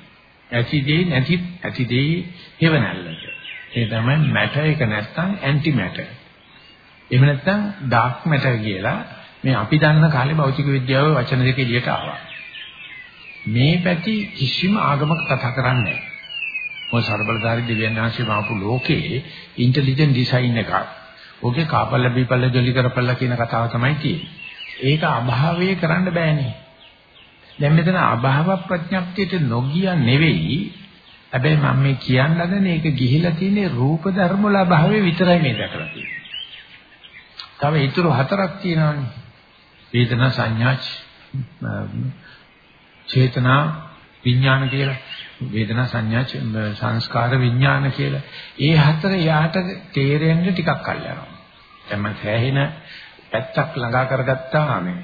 ඇති දේ නැති ඇති දේ හේවණල්ලට. ඒ තමයි මැටර් එක නැත්තම් ඇන්ටි මැටර්. එහෙම නැත්තම් ඩාර්ක් මැටර් කියලා මේ අපි දන්න කාලේ භෞතික විද්‍යාව වචන දෙක එළියට ආවා. මේ පැති කිසිම ආගමක කතා කරන්නේ නැහැ. මොකද ਸਰබලධාරී දිව්‍යඥාන්සේ මාපු ලෝකේ ඉන්ටෙලිජන්ට් ඩිසයින් එකක්. ඕකේ කාපල්ල බීපල්ල ජොලි කරපල්ල කියන කතාව තමයි තියෙන්නේ. ඒක අභාවයේ කරන්න බෑනේ. දැන් මෙතන අභාව ප්‍රඥප්තියට නොගිය නෙවෙයි. හැබැයි මම මේ කියන්න හදන්නේ ඒක ගිහිලා තියෙන්නේ රූප ධර්ම වල අභාවයේ විතරයි මේ දැකලා තියෙන්නේ. තව ඊටු හතරක් තියෙනවානේ. වේදනා සංඥා චේතනා විඥාන කියලා වේදනා සංඥා සංස්කාර විඥාන කියලා. ඒ හතර යාට තේරෙන්න ටිකක් කල් යනවා. දැන් මම සෑහෙන පැත්තක් ළඟා කරගත්තා මේ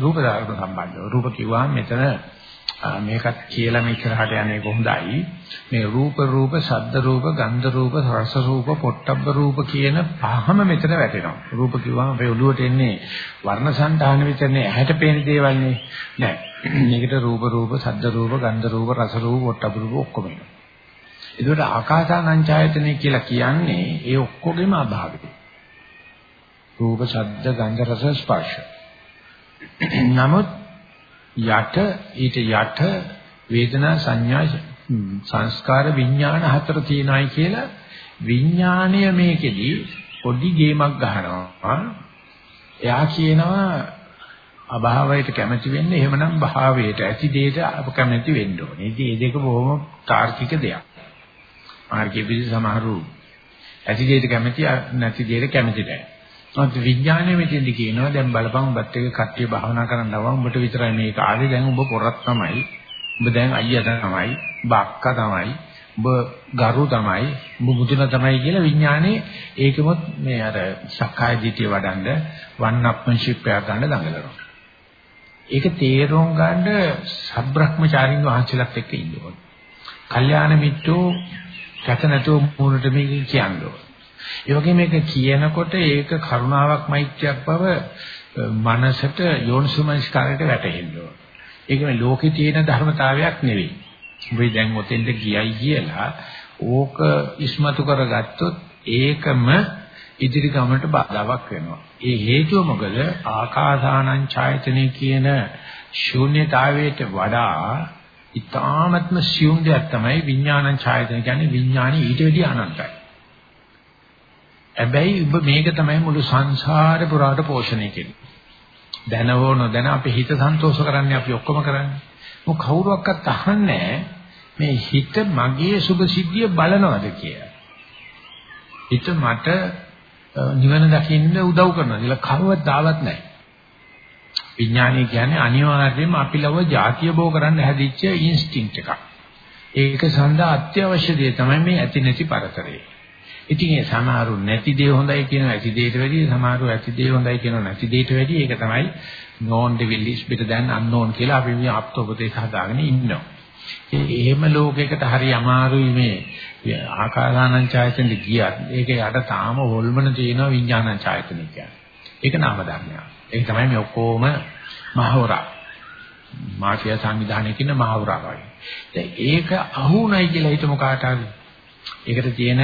රූප ධර්ම සම්බන්ධව. රූප කිව්වම මෙතන මේකත් කියලා මේ ඉස්සරහට යන්නේ කොහොඳයි. මේ රූප රූප, ශබ්ද රූප, ගන්ධ රූප, රස රූප, පොට්ටබ්බ රූප කියන පහම මෙතන වැටෙනවා. රූප කිව්වම අපේ ඔළුවට එන්නේ වර්ණ සංතාන විතරනේ ඇහැට පේන දේවල් නේ. නෑ. මේකට රූප රූප, ශබ්ද රූප, ගන්ධ රූප, රස රූප, පොට්ටබ්බ රූප ඔක්කොම එනවා. ඒකට ආකාසානංචායතනෙ කියලා කියන්නේ ඒ ඔක්කොගෙම අභාවය. රූප, ශබ්ද, ගන්ධ, රස, ස්පර්ශ. නමුත් යට ඊට යට වේදනා සංඥා සංස්කාර විඥාන හතර තියෙනයි කියලා විඥාණය මේකෙදි පොඩි ගේමක් ගහනවා. එයා කියනවා අභාවයට කැමති වෙන්නේ එහෙමනම් භාවයට ඇති දෙයට අප කැමති වෙන්න ඕනේ. ඉතින් මේ දෙක බොහොම තාර්කික දෙයක්. මාර්ගයේ පිළි සමහරු ඇති දෙයට කැමති නැති දෙයට කැමති නැහැ. මොකද විඥානයේ මෙතෙන්දි කියනවා දැන් බලපන් උඹත් එක්ක කට්ටිය භාවනා කරන්න ආවා උඹට විතරයි මේක ආවේ දැන් උඹ පොරක් තමයි උඹ දැන් අයියා තමයි උඹ අක්කා තමයි උඹ ගරු තමයි උඹ මුතුන තමයි කියලා විඥානේ ඒකෙමත් මේ අර සක්කාය දිටිය වඩන්න වන් අප්මන්ෂිප් එක ගන්න දඟලනවා ඒක තේරුම් ගන්න සබ්‍රහ්මචාරින් වහන්සේලාත් එක්ක ඉන්න ඕනේ. කල්යාණ මිත්‍රෝ කැත නැතුව මූණට මේක කියන්න ඕනේ. ඒ වගේ මේක කියනකොට ඒක කරුණාවක් මෛත්‍රියක් බව මනසට යෝනිසුමනස්කාරයට වැටහෙන්න ඕන. ඒක මේ ලෝකේ තියෙන ධර්මතාවයක් නෙවෙයි. අපි දැන් ඔතෙන්ට ගියයි කියලා ඕක ඉස්මතු කරගත්තොත් ඒකම ඉදිරි ගමනට බාධාවක් වෙනවා. ඒ හේතුව මොකද? ආකාසානං ඡායතනෙ කියන ශූන්‍යතාවයට වඩා ඊ타ත්ම සියුම් දෙයක් තමයි විඥානං ඡායතන කියන්නේ විඥානි ඊට වැඩි අනන්තයි. හැබැයි ඔබ මේක තමයි මුළු සංසාරේ පුරාට පෝෂණය කෙරේ. දැනවෝ නොදැන අපි හිත සන්තෝෂ කරන්නේ අපි ඔක්කොම කරන්නේ. මොක කවුරුවක්වත් අහන්නේ මේ හිත මගේ සුභ සිද්ධිය බලනවද කියලා. හිත මට නිවන දකින්න උදව් කරනවා කියලා කවදාවත් නැහැ. විඥානය කියන්නේ අනිවාර්යයෙන්ම අපි ලව જાතිය බෝ කරන්න හැදිච්ච ඉන්ස්ටින්ක්ට් එකක්. ඒක සඳහා අත්‍යවශ්‍ය දේ තමයි මේ ඇති නැති පරතරය. ඉතින් ඒ සමහරු නැති දේ හොඳයි කියන ඇති දේට වැඩිය සමහරු ඇති දේ හොඳයි කියන නැති දේට වැඩිය ඒක තමයි known devil is better than unknown කියලා අපි මේ ආප්තෝපදේශ හදාගෙන ඉන්නවා. ඒ එහෙම ලෝකයකට හරි අමාරුයි මේ ආකාසානං ඡායතනෙ ගියත් ඒක යට තාම හොල්මන තියෙන විඥානං ඡායතනෙ කියන්නේ. ඒක නාම ධර්මයක්. ඒක තමයි මේ ඔක්කොම මහවරා. මාෆියා සංවිධානයේ කියන මහවරා වගේ. දැන් ඒක අහුණයි කියලා හිතමු කාට හරි. ඒකට තියෙන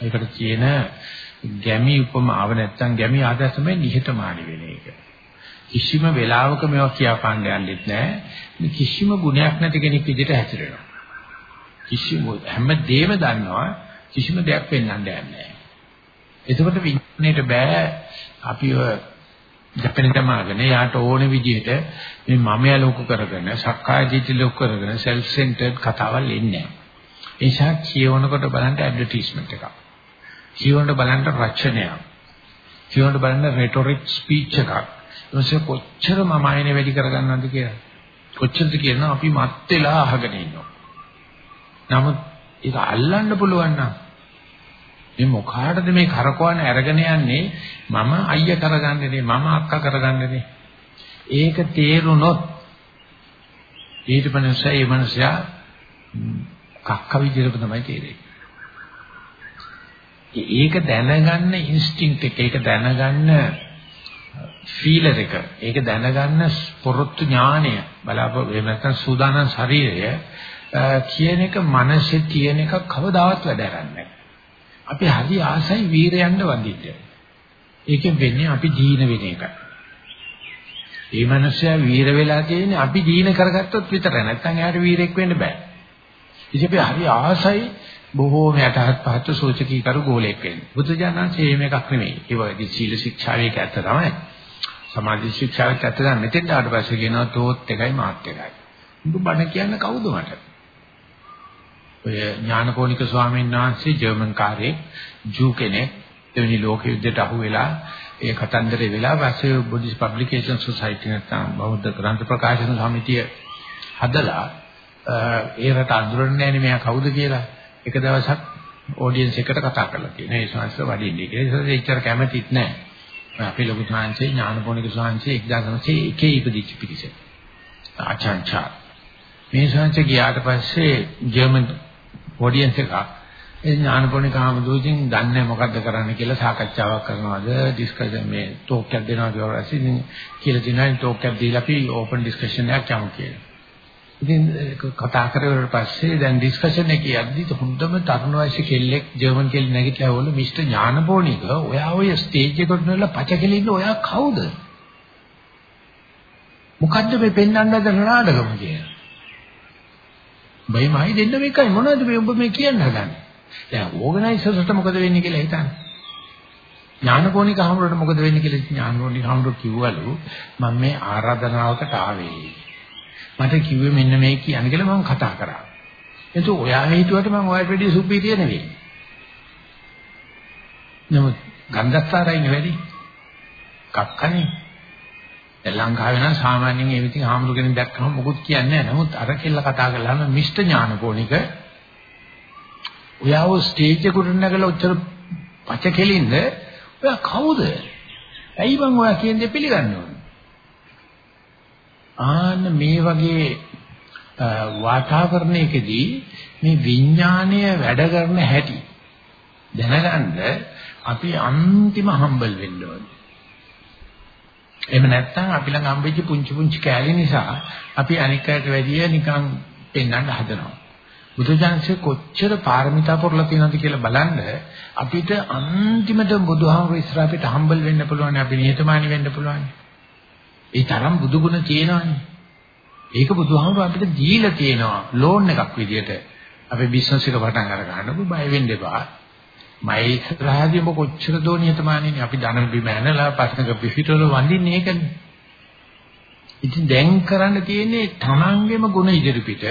ඒකට කියන ගැමි උපමාව නැත්තම් ගැමි ආදර්ශ තමයි නිහතමානී වෙන එක. කිසිම වෙලාවක මේවා කියා පාන්න යන්නෙත් නැහැ. කිසිම ගුණයක් නැති කෙනෙක් විදිහට හැසිරෙනවා. කිසිම හැම දෙයක්ම දන්නවා කිසිම දෙයක් පෙන්වන්න යන්නේ නැහැ. එතකොට විඥාණයට බෑ අපිව ජපනිතමාගෙන යාට ඕනේ විදිහට මේ මමයා ලොකු කරගෙන සක්කාය දිට්ඨි ලොකු කරගෙන self centered කතාවල් එන්නේ නැහැ. ඒ නිසා කියවනකොට බලන්න ඇඩ්වර්ටයිස්මන්ට් එකක්. කියවනකොට බලන්න රචනයක්. කියවනකොට බලන්න රෙටොරික් ස්පීච් එකක්. ඊටසේ කොච්චර මම ආයනේ වැඩි කරගන්නවද කියලා. කොච්චරද කියනවා අපි මත් වෙලා අහගෙන ඉන්නවා. නමුත් ඒක අල්ලන්න පුළුවන් නම් මේ මොකාටද මේ කරකවන අරගෙන යන්නේ මම අයියා කරගන්නනේ මම අක්කා කරගන්නනේ ඒක තේරුනොත් ඊට පස්සේ ඒ මනුස්සයා කක්ක විදිහට තමයි තේරෙන්නේ. ඒක දැනගන්න ඉන්ස්ටින්ක්ට් එක, ඒක දැනගන්න ෆීලර් එක, ඒක දැනගන්න පොරොත්තු ඥානය, බලාපොරොත්තු එහෙම නැත්නම් සූදානම් ශරීරය කියන එක මනසේ තියෙන එක කවදාවත් වැඩ කරන්නේ අපි හරි ආසයි වීරයන්ව වඳින්න. ඒකෙන් වෙන්නේ අපි දීන වෙන එකයි. මේ මනුස්සයා වීර වෙලා තියෙන්නේ අපි දීන කරගත්තොත් විතරයි. නැත්නම් එයාට වීරෙක් වෙන්න බෑ. ඉතින් අපි හරි ආසයි බොහෝම යටහත් පහත් සෝචකී කරු ගෝලයක් වෙන්න. බුදුජානන්සේ එහෙම එකක් නෙමෙයි. ඒ වගේ සීල ශික්ෂාවේ එක ඇත්ත තමයි. සමාධි ශික්ෂාවේ ඇත්ත තමයි. මෙතෙන් ආවට පස්සේ කියනවා තෝත් එකයි මාත් එකයි. උඹ බණ කියන්න කවුද මට? ඔය ඥානකෝනික ස්වාමීන් වහන්සේ ජර්මන් කාර්යයේ ජූ කෙනෙක් දෙවෙනි ලෝක යුද්ධයට අහු වෙලා ඒ කතන්දරේ වෙලා පස්සේ බුද්දිස් පබ්ලිකේෂන් සොසයිටි නැත්නම් බෞද්ධ ග්‍රන්ථ ප්‍රකාශන සමිතිය හදලා ඒ රට අඳුරන්නේ නැහැ නේ මෙයා කවුද කියලා එක දවසක් ඔඩියන්ස් එකට කතා කරලා තියෙනවා. ඒ ශාස්ත්‍ර වඩින්නේ කියලා. ඒක එච්චර කැමතිත් නැහැ. අපේ ලොකු ශාන්සේ ඥානපෝනික ශාන්සේ 1901 ඉපදිච්ච පිටිස. ආචාන්චා. මේ ශාන්සේ ගියාට පස්සේ ජර්මන් ඔඩියන්ස් එකක් ඒ ඥානපෝනික ආමදෝජින් දන්නේ මොකද්ද කරන්න කියලා සාකච්ඡාවක් කරනවාද ඩිස්කෂන් මේ ටෝක් එකක් දෙනවා කියලා ඉතින් කියලා දිනන ටෝක් එකක් දීලා අපි ඕපන් ඩිස්කෂන් එකක් යමු කියලා. ඉතින් කතා කරලා පස්සේ දැන් ඩිස්කෂන් එකේ යද්දි හොඳම තරුණ වයසේ කෙල්ලෙක් ජර්මන් කෙල්ල නැගිටලා වල මිස්ටර් ඥානපෝනික ඔයා ඔය ස්ටේජ් එකට නලා පච කෙලින්න ඔයා කවුද? මොකද්ද මේ පෙන්වන්න හදන නාටකම කියලා. බයි මයි දෙන්න මේකයි මොනවද මේ ඔබ මේ කියන්න හදන්නේ? දැන් ඕගනයිසර්ස්ට මොකද වෙන්නේ කියලා හිතන්න. ඥානපෝනික හමුරට මොකද වෙන්නේ කියලා ඥානපෝනික හමුර කිව්වලු මම මේ ආරාධනාවකට ආවේ. මට කිව්වේ මෙන්න මේ කියන්නේ කියලා මම කතා කරා. එතකොට ඔයා හිතුවට මම ඔයාට වැඩිය සුපීරියර් නෙවෙයි. නමුත් ගන්ධස්තරයිනේ වැඩි. කක්කනේ. ලංකාවේ නම් සාමාන්‍යයෙන් ඒ විදිහ හාමුදුර කෙනෙක් දැක්කම මොකුත් කියන්නේ නැහැ. නමුත් අර කෙල්ල කතා කළාම මිස්ටර් ඥානපෝනික ඔයාව ස්ටේජ් එකට නැගලා උත්තර පච කෙලින්ද ඔයා කවුද? ඇයි මං ඔයා කියන්නේ පිළිගන්න ඕන? ආන්න මේ වගේ වාතාවරණයකදී මේ විඥාණය වැඩ කරන හැටි දැනගන්න අපි අන්තිම හම්බල් වෙන්න ඕනේ. එහෙම නැත්නම් අපි ළඟ හම්බෙච්ච පුංචි පුංචි කෑලි නිසා අපි අනිකට වැඩිය නිකන් පෙන්වන්න හදනවා. බුදුජානකසේ කොච්චර පාරමිතා පුරලා තියෙනවද කියලා බලන්න අපිට අන්තිමට බුදුහාමුදුරු ඉස්සර අපිට හම්බල් වෙන්න පුළුවන් අපි නිහතමානී වෙන්න පුළුවන්. ඒ තරම් බුදුගුණ තියෙනවානේ. ඒක බුදුහාමුදුරු අපිට දීලා තියෙනවා ලෝන් එකක් විදියට. අපි බිස්නස් එක පටන් අර ගන්නකො බය වෙන්න එපා. මයි ඉස්සරහදී ඔබ කොච්චර දෝ නිහතමානීනේ අපි ධන බිම ඇනලා පස්සක පිහිටවල වඳින්නේ ඒකනේ. ඉතින් දැන් කරන්න තියෙන්නේ තමන්ගේම ගුණ ඉදිරිපිට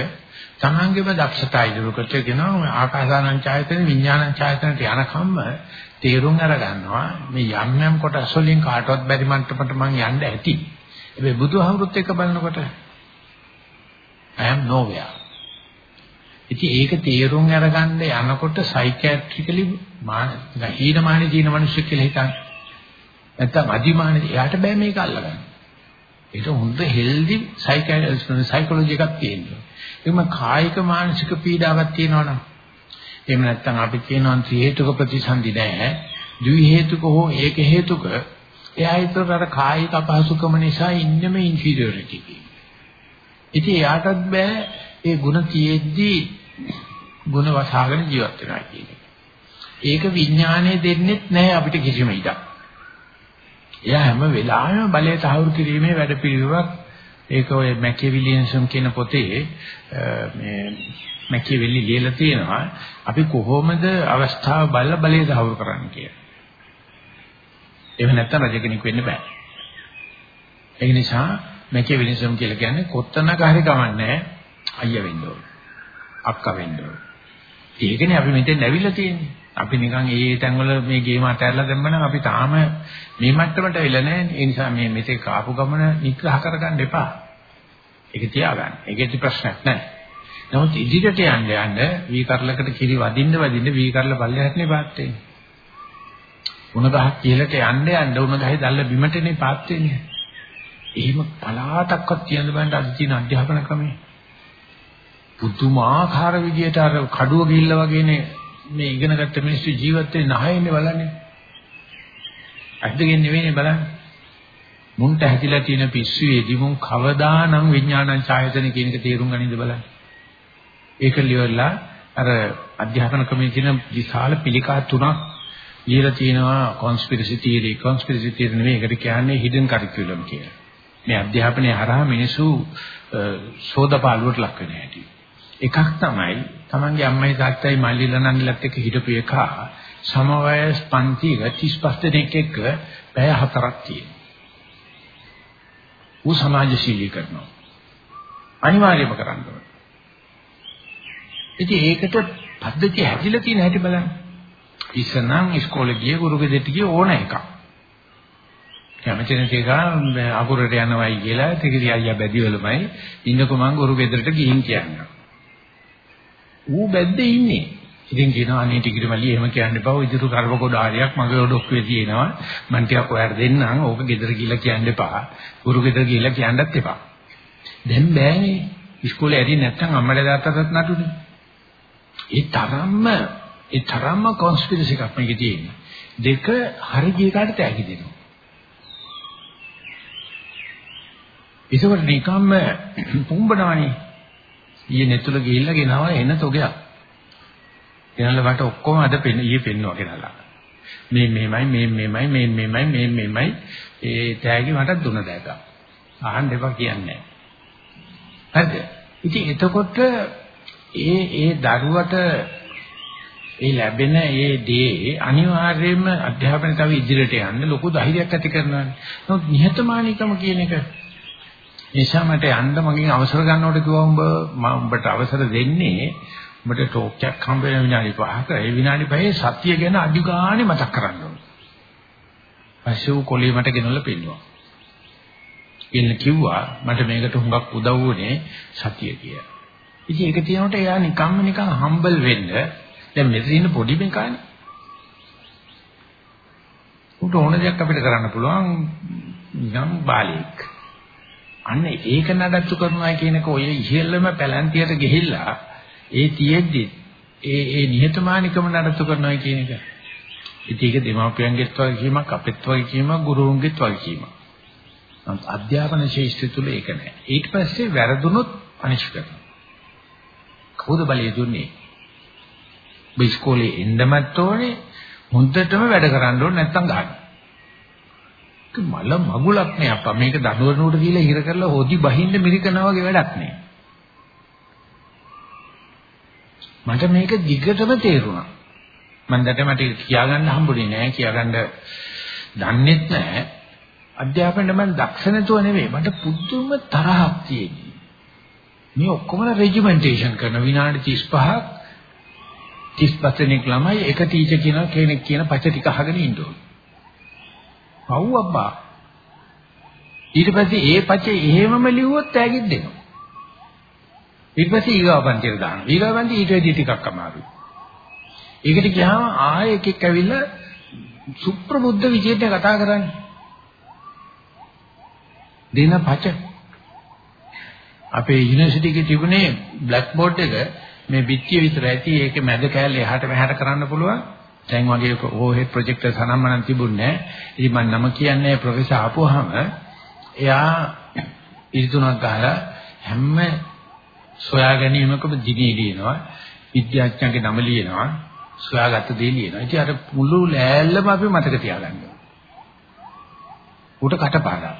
තමන්ගේම දක්ෂතා ඉදිරියට ගෙනවා ආකාසානං ඡායතන විඥානං ඡායතනට යනකම්ම තේරුම් අර ගන්නවා මේ යම් යම් කොටස් වලින් කාටවත් බැරි මට්ටමට මං යන්න ඇති. හැබැයි බුදුහාමුදුරුත් එක්ක බලනකොට I am nowhere. ඉතින් ඒක තේරුම් අරගන්න යනකොට සයිකියාට්‍රිකලි මාන හීනමානී දින මිනිස්සු කියලා හිතන්නේ. නැත්තම් අදිමානී එයාට බෑ මේක අල්ලගන්න. ඒක හොඳ හෙල්දි සයිකොලොජි එකක් තියෙනවා. එහම කායික මානසික පීඩාවක් තියෙනවනම් එහෙම නැත්නම් අපි කියනවා ත්‍රි හේතුක ප්‍රතිසන්දි නැහැ. ද්වි හේතුක හෝ ඒක හේතුක එයා හිතට අර කායික අපහසුකම නිසා ඉන්නම ඉන්ෆීරියොරිටි ඉතින් එයාටත් බෑ ඒ ಗುಣ තියෙද්දි ಗುಣ වසහාගෙන ජීවත් වෙනවා කියන එක. ඒක විඥානයේ දෙන්නෙත් නැහැ අපිට කිසිම ඉඩක්. එයා හැම වෙලාවෙම බලය තහවුරු කිරීමේ වැඩ පිළිවෙලක් ඒක ඔය මැකියවිලියන්සම් කියන පොතේ මේ මැකියවිලි ලියලා තියෙනවා අපි කොහොමද අවස්ථාව බලලා බලය තහවුරු කරන්නේ කියලා. එහෙම නැත්නම් රජ කෙනෙක් වෙන්න බෑ. ඒ නිසා මැකියවිලියන්සම් කියලා කියන්නේ කොත්තනක හරි කමන්නේ අයියා වෙන්න ඕන. අක්කා වෙන්න ඕන. ඒකනේ අපි මෙතෙන් ඇවිල්ලා තියෙන්නේ. අපි නිකන් ඒ තැන්වල මේ ගේම අතහැරලා දැම්මනම් අපි තාම මේ මට්ටමට වෙලා නැහැ. ඒ නිසා මේ මෙතේ කාපු ගමන නිග්‍රහ කරගන්න එපා. ඒක තියාගන්න. ඒකෙදි ප්‍රශ්නයක් නැහැ. නමුත් ඉදිරියට යන්න යන්න වී කරලකට කිරි වදින්න වදින්න වී කරල පල්ලෙහාටනේ පාත් වෙන්නේ. උණ ගහක් කියලට යන්න යන්න උණ ගහේ දැල්ල බිමටනේ පාත් වෙන්නේ. එහෙම පලාතක්වත් කියන්න බෑන්ට අද තියෙන අධ්‍යාපන ක්‍රමේ. පුදුමාකාර විදියට අර කඩුව ගිහිල්ලා වගේනේ මේ ඉගෙනගත්ත මිනිස්සු ජීවත් වෙන්නේ නැහැනේ බලන්නේ. අද්දගෙන නෙවෙයිනේ බලන්නේ. මුන්ට හැදිලා තියෙන පිස්සුවේදී මුන් කවදානම් විඥානං ඡායතන කියන එක තේරුම් ගනින්ද බලන්න. ඒක ලියවලා අර අධ්‍යාපන ක්‍රමයේ තියෙන විශාල පිළිකා තුනක් ලියලා තියෙනවා conspiracy theory conspiracy theory නෙවෙයි ඒකට කියන්නේ hidden curriculum කියලා. මේ අධ්‍යාපනයේ හරහා මිනිස්සු සෝදපාලුවට ලක් වෙන හැටි. එකක් තමයි තමන්ගේ අම්මයි තාත්තයි මල්ලිලා නංගිලත් එක්ක හිටපු එකා සමවයස් පන්තික 35 දෙනෙක් එක්ක පැය හතරක් තියෙනවා. ඌ සමාජශීලී කරනවා. අනිවාර්යයෙන්ම කරන්න ඕනේ. ඉතින් ඒකට පද්ධතිය හැදිලා තියෙන හැටි බලන්න. ඉස්සනම් ඉස්කෝලේ ගිය ගුරු ගෙදරට ගිය ඕන එකක්. කැමති නැති එක අකුරට යනවයි කියලා ටිකදී අයියා බැදිවලමයි ඉන්නකො මං ගුරු ගෙදරට ගිහින් කියන්නේ. ඌ බැද්දේ ඉන්නේ. ඉතින් කියනවා අනේ ටිකට මල්ලි එහෙම කියන්න එපා. ඔය ඉදිරි කරව කොට ආරියක් මගේ ඔඩොක්කුවේ තියෙනවා. මං ටිකක් ඔයාලට දෙන්නම්. ඕක ගෙදර ගිහිල්ලා කියන්න එපා. ගුරු ගෙදර ගිහිල්ලා කියන්නත් එපා. දැන් බෑනේ. ඉස්කෝලේ ඇරි නැත්තම් අම්මට දාත්තට නටුනේ. ඒ තරම්ම ඒ තරම්ම කොන්ස්පිරසි එකක් මේකේ තියෙන්නේ. දෙක හරි ගිය කාට තෑගි දෙනවා. ඒකවල නිකම්ම පුම්බනවනේ. ඊයේ නෙතුල ගිහිල්ලා ගෙනාවා එන තොගයක්. ගෙනල්ලා වට ඔක්කොම අද පෙන්න ඊයේ පෙන්නවා ගෙනල්ලා. මේ මේමයි මේ මේමයි මේ මේමයි මේ මේමයි ඒ තෑගි මට දුන දැක්කා. අහන්න එපා කියන්නේ. හරිද? ඉතින් එතකොට ඒ ඒ දරුවට ඒ ලැබෙන ඒ දේ අනිවාර්යයෙන්ම අධ්‍යාපනය තව ඉදිරියට යන්න ලොකු ධෛර්යයක් ඇති කරනවා. නමුත් නිහතමානීකම කියන එක නිසා මට යන්න මගෙන් අවසර ගන්නකොට කිව්වා උඹ මම උඹට අවසර දෙන්නේ උඹට ටෝක් එකක් හම්බ වෙන විනාඩි 5ක ඒ විනාඩි 5 සත්‍ය ගැන අඩු ගානේ මතක් කරන්න ඕනේ. පස්සේ උ කොලේ මට ගෙනල්ලා පෙන්නුවා. එන්න කිව්වා මට මේකට හුඟක් උදව් වුණේ සතිය කියලා. ඉතින් ඒක තියෙනකොට එයා නිකම්ම නිකන් හම්බල් වෙන්න දැන් මෙතන ඉන්න පොඩි මේකානේ. උට ඕන දෙයක් අපිට කරන්න පුළුවන් නිකම් බාලෙක්. අන්න ඒක නඩත්තු කරනවා කියන එක ඔය ඉහෙල්ලම පැලැන්තියට ගිහිල්ලා ඒ තියෙද්දි ඒ ඒ නිහතමානිකම නඩත්තු කරනවා කියන එක. ඉතින් ඒක දෙමාපියන්ගෙත් වගකීමක් අපෙත් වගකීමක් ගුරුවරුන්ගෙත් වගකීමක්. නමුත් අධ්‍යාපන ශාස්ත්‍රය තුල ඒක නෑ. ඊට පස්සේ වැරදුනොත් පනිෂ් කරනවා. කවුද බලය දුන්නේ? බයිස්කෝලේ එන්නමත් ඕනේ හොඳටම වැඩ කරන්න ඕනේ නැත්තම් ගන්න. මල මගුලක් නේ අප්පා මේක දඬුවනුවට දීලා ඉර කරලා හොදි බහින්න මිරිකනවා වගේ වැඩක් නේ. මට මේක දිගටම තේරුණා. මම දැට මට කියාගන්න හම්බුනේ නෑ කියාගන්න දන්නෙත් නෑ. අධ්‍යාපනයේ මම දක්ෂ නැතුව නෙවෙයි මට පුදුම තරහක් තියෙන්නේ. මේ ඔක්කොම රෙජිමෙන්ටේෂන් කරන විනාඩි 35ක් 35 දෙනෙක් ළමයි එක ටීචර් කියන කෙනෙක් කියන පච ටික අහගෙන ඉන්න ඕන. පව් අබ්බා. ඊට පස්සේ ඒ පචේ එහෙමම ලිව්වොත් තෑගිත් දෙනවා. ඊට පස්සේ ඊගාව පන්තියට දානවා. ඊගාව පන්ති ඊට වැඩි ටිකක් අමාරුයි. ඒකට ගියාම ආයෙ එකෙක් ඇවිල්ලා සුප්‍රබුද්ධ විජේට කතා කරන්නේ. දෙන පච අපේ යුනිවර්සිටි එකේ තිබුණේ බ්ලැක් බෝඩ් එක මේ පිටිය විතර ඇති ඒකේ මැද කෑල්ල එහාට මෙහාට කරන්න පුළුවන්. දැන් වගේ ඕහෙ ප්‍රොජෙක්ටර් සනම්මනම් තිබුණේ නැහැ. ඉතින් මම නම කියන්නේ ප්‍රොෆෙසර් ආපුවාම එයා ඉරිතුණක් ගහලා හැම සොයා ගැනීමකම දිනේ ලියනවා. විද්‍යාඥයන්ගේ නම ලියනවා. සොයාගත්ත දේ ලියනවා. ඉතින් අර මුළු ලෑල්ලම අපි මතක තියාගන්න ඕනේ. උට කටපාඩම්.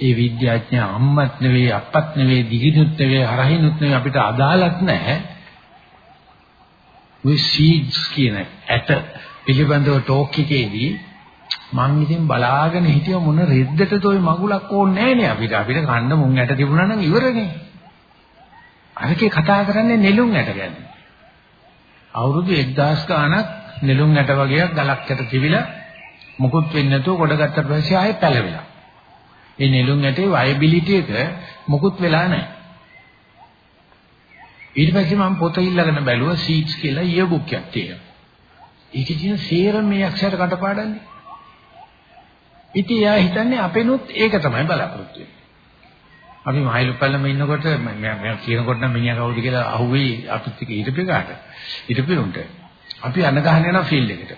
ඒ විද්‍යාඥයා අම්මත් නෙවෙයි අප්පත් නෙවෙයි දිගිනුත් නෙවෙයි හරහිනුත් නෙවෙයි අපිට අදාළත් නැහැ. මේ සීඩ්ස් කියන ඇට පිළිබඳව ටෝක් එකේදී මං ඉතින් බලාගෙන හිටිය මොන රෙද්දටද ওই මගුලක් ඕනේ නෑනේ අපිට. අපිට කන්න මුං ඇට තිබුණා නම් ඉවරනේ. අරකේ කතා කරන්නේ නෙළුම් ඇට ගැන. අවුරුදු 1000 ගාණක් නෙළුම් ඇට වගේක් ගලක් ඇට තිබිලා මුකුත් වෙන්නේ නැතුව කොට ගත්තට පස්සේ ආයෙ පැලවිලා. ඒ නෙළුම් ඇටේ වයබිලිටි එක මුකුත් වෙලා නැහැ ඊට පස්සේ මම පොත ඉල්ලගෙන බැලුවා සීට්ස් කියලා ඊයබුක් එකක් තියෙනවා. ඒකේ තියෙන සේරම මේ අක්ෂර කටපාඩම්නේ. ඉතින් එයා හිතන්නේ අපෙනුත් ඒක තමයි බලාපොරොත්තු වෙන්නේ. අපි මහයිලු පල්ලම ඉන්නකොට මම කියනකොට නම් මිනිහා කවුද කියලා අහුවේ අපිත් එක්ක ඊටපෙකාට. ඊටපෙරුන්ට. අපි අන ගහන යන ෆීල්ඩ් එකට.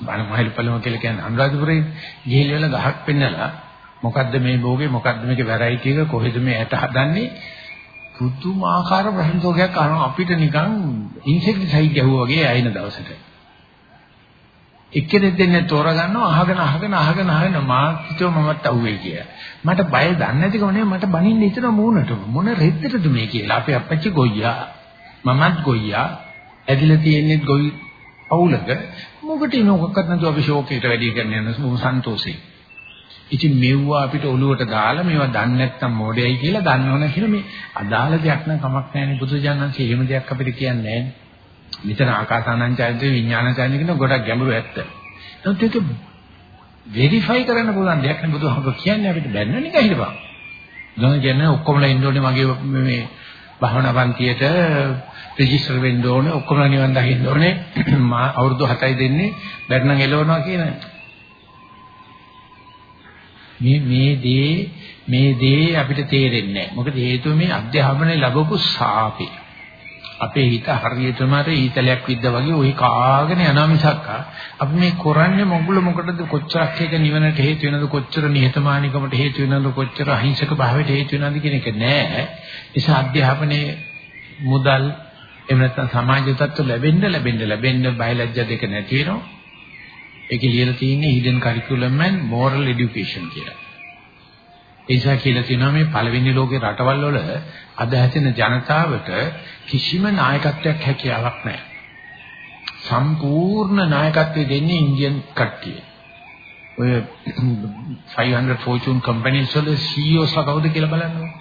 බාන මහයිලු පල්ලම කියලා කියන්නේ අනුරාධපුරේ ගිහිල්ලා ගහක් පෙන්නලා මොකද්ද මේ භෝගේ මොකද්ද මේකේ වැරයිටි එක කොහෙද මේ ඇට හදන්නේ පුදුමාකාර ප්‍රශ්නෝකයක් අහනවා අපිට නිකන් ඉන්සෙක්ටිසයිඩ් ගැහුවා වගේ ඇයින දවසට. එක්කෙනෙක් දෙන්නේ තෝරගන්නවා අහගෙන අහගෙන අහගෙන අහගෙන මා හිතුව මමත් අහුවේ කියලා. මට බය දන්නේ නැතිකම නේ මට බනින්න හිතන මූණට මොන රෙද්දටද මේ කියලා. අපේ අපච්චි ගොයියා මමත් ගොයියා ඇදිලා තියෙන්නේ ගොයි පවුලක මොකට නෝකක්වත් නැතුව අපි ෂෝකේට වැඩි කරන්න යන සන්තෝෂේ. ඉතින් මෙව්වා අපිට ඔලුවට දාලා මේවා දන්නේ නැත්නම් මොඩේයි කියලා දන්නවනේ කියලා මේ අදාළ දෙයක් නම් කමක් නැහැ නේ බුදුජානන්සේ එහෙම දෙයක් අපිට කියන්නේ නැහැ. මෙතන ආකාසානංචයන්ති විඥානංචයන්ති කියන ගොඩක් ගැඹුරු ඇත්ත. නමුත් ඒක වෙරිෆයි කරන්න පුළුවන් දෙයක් නේ බුදුහාමුදුරු කියන්නේ අපිට බැන්න නිකන් හිටපන්. ගම කියන්නේ ඔක්කොමලා ඉන්න ඕනේ මගේ මේ භාවනා පන්තියට රෙජිස්ටර් වෙන්න ඕනේ ඔක්කොම නිවන් දකින්න ඕනේ මා අවුරුදු 7යි දෙන්නේ බැරනම් එලවනවා කියන මේ මේ දේ මේ දේ අපිට තේරෙන්නේ නැහැ. මොකද හේතුව මේ අධ්‍යාපනය ලැබපු සාපේ. අපේ හිත හරියටම අර ඊතලයක් විද්දා වගේ ওই කාගෙන යනවා මිසක් අපි මේ කරන්නේ මොගුල මොකටද කොච්චරක් එක නිවනට හේතු වෙනවද කොච්චර නිහතමානීකමට හේතු වෙනවද කොච්චර අහිංසක භාවයට හේතු වෙනවද කියන එක නෑ නිසා අධ්‍යාපනයේ මුදල් එහෙම නැත්නම් සමාජ තත්ත්ව ලැබෙන්න ලැබෙන්න ලැබෙන්න බයලජ්ජා දෙක නැති වෙනවා. ඒකේ ලියලා තියෙන්නේ hidden curriculum and moral education කියලා ඒසා කියලා තියෙනවා මේ පළවෙනි ලෝකේ රටවල් වල අද හැදෙන ජනතාවට කිසිම නායකත්වයක් හැකියාවක් නැහැ. සම්පූර්ණ නායකත්වය දෙන්නේ ඉන්දියන් කට්ටිය. ඔය 500 fortune companies වල CEOs ලා කවුද කියලා බලන්න.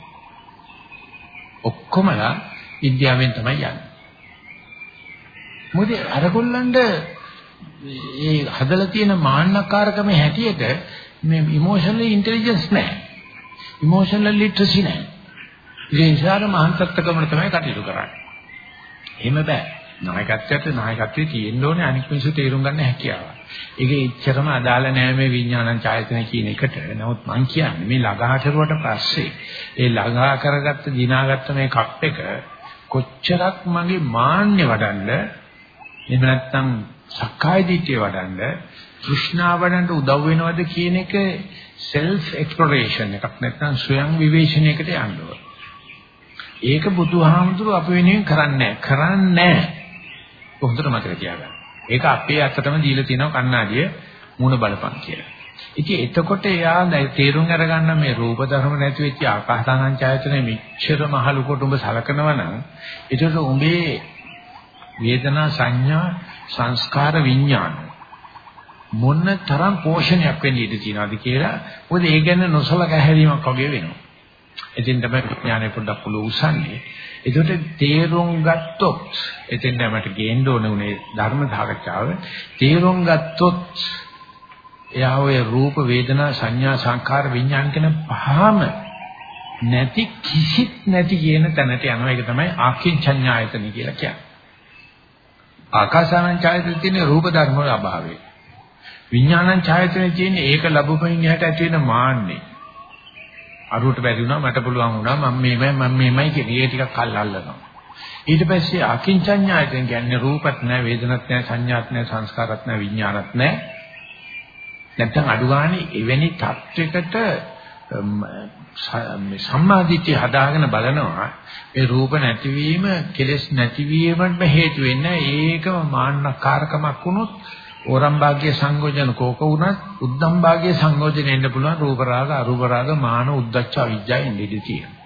ඔක්කොමලා ඉන්දියාවෙන් තමයි යන්නේ. මොකද අරගොල්ලන්ට ඒ හදලා තියෙන මාන්නකාරකම හැටියට මේ ඉමෝෂනල් ඉන්ටෙලිජන්ස් නැහැ. ඉමෝෂනල් ලිටරසි නැහැ. ඒ නිසා මහන්තත්කම තමයි කටයුතු කරන්නේ. එහෙම බෑ. නායකත්වයට නායකත්වයේ තියෙන්න ඕනේ අනික් මිනිස්සු තේරුම් ගන්න හැකියාව. ඒක එච්චරම අදාළ නෑ මේ විඥානං ඡායතන කියන එකට. නමුත් මං කියන්නේ මේ ළඟාටරුවට පස්සේ ඒ ළඟා කරගත්ත දිනාගත්ත මේ කප් එක කොච්චරක් මගේ මාන්නේ වඩන්න එහෙම නැත්නම් සක්කාය දිට්ඨිය වඩන්න තෘෂ්ණාව වඩන්න උදව් වෙනවද කියන එක self exploration එකක් නැත්නම් ස්වයං විවේචනයකට යන්න ඕන. ඒක බුදුහාමුදුරුව අප වෙනුවෙන් කරන්නේ කරන්නේ කොහොමද මතක තියාගන්න. ඒක අපේ අතටම දීලා තියෙනවා කන්නාඩිය මූණ බලපං කියලා. ඉතින් එතකොට එයා තේරුම් අරගන්න මේ රූප ධර්ම නැති වෙච්ච ආකාසානං ඡායතනෙ මෙච්චර මහලු කොට උඹ සලකනවා නම් ඒකට උඹේ වේදනා සංඥා සංස්කාර විඥාන මොන තරම් පෝෂණයක් වෙන්න ඉඩ තියෙනවද කියලා මොකද ඒ ගැන නොසලකා හැරීමක් වගේ වෙනවා. එතින් තමයි විඥානය පොඩ්ඩක් පුළු උසන්නේ. ඒකට තේරුම් ගත්තොත් එතෙන් මට ගේන්න ඕන උනේ ධර්ම සාකච්ඡාව. තේරුම් ගත්තොත් එයා ඔය රූප වේදනා සංඥා සංඛාර විඥාන කියන පහම නැති කිසිත් නැති කියන තැනට යනවා. ඒක තමයි ආකින්චඤ්ඤායතන කියලා කියන්නේ. ආකාසානං ඡායතන තියෙන රූප ධර්ම වල අභාවය. විඥානං ඡායතනේ තියෙන්නේ ඒක ලැබුපින් එහාට ඇති වෙන මාන්නේ. අරුවට බැරි වුණා මට පුළුවන් වුණා මම මේමයි මම මේමයි කියන ඒ ටිකක් කල් අල්ලනවා. ඊට පස්සේ අකින්චඤ්ඤායතන කියන්නේ රූපත් නැහැ වේදනත් නැහැ සංඥාත් නැහැ සංස්කාරත් නැහැ විඥානත් නැහැ. නැත්තම් අඩු ගානේ එවැනි தත්වයකට සම්මාදිට්ඨිය හදාගෙන බලනවා ඒ රූප නැතිවීම කෙලෙස් නැතිවීමට හේතු වෙන්නේ ඒකම මාන්නකාරකමක් වුණොත් ඕරම් භාග්‍ය සංයෝජන කෝක වුණත් උද්දම් භාග්‍ය සංයෝජන එන්න පුළුවන් රූප රාග අරූප රාග මාන උද්දච්ච අවිජ්ජා එන්නේ තියෙනවා.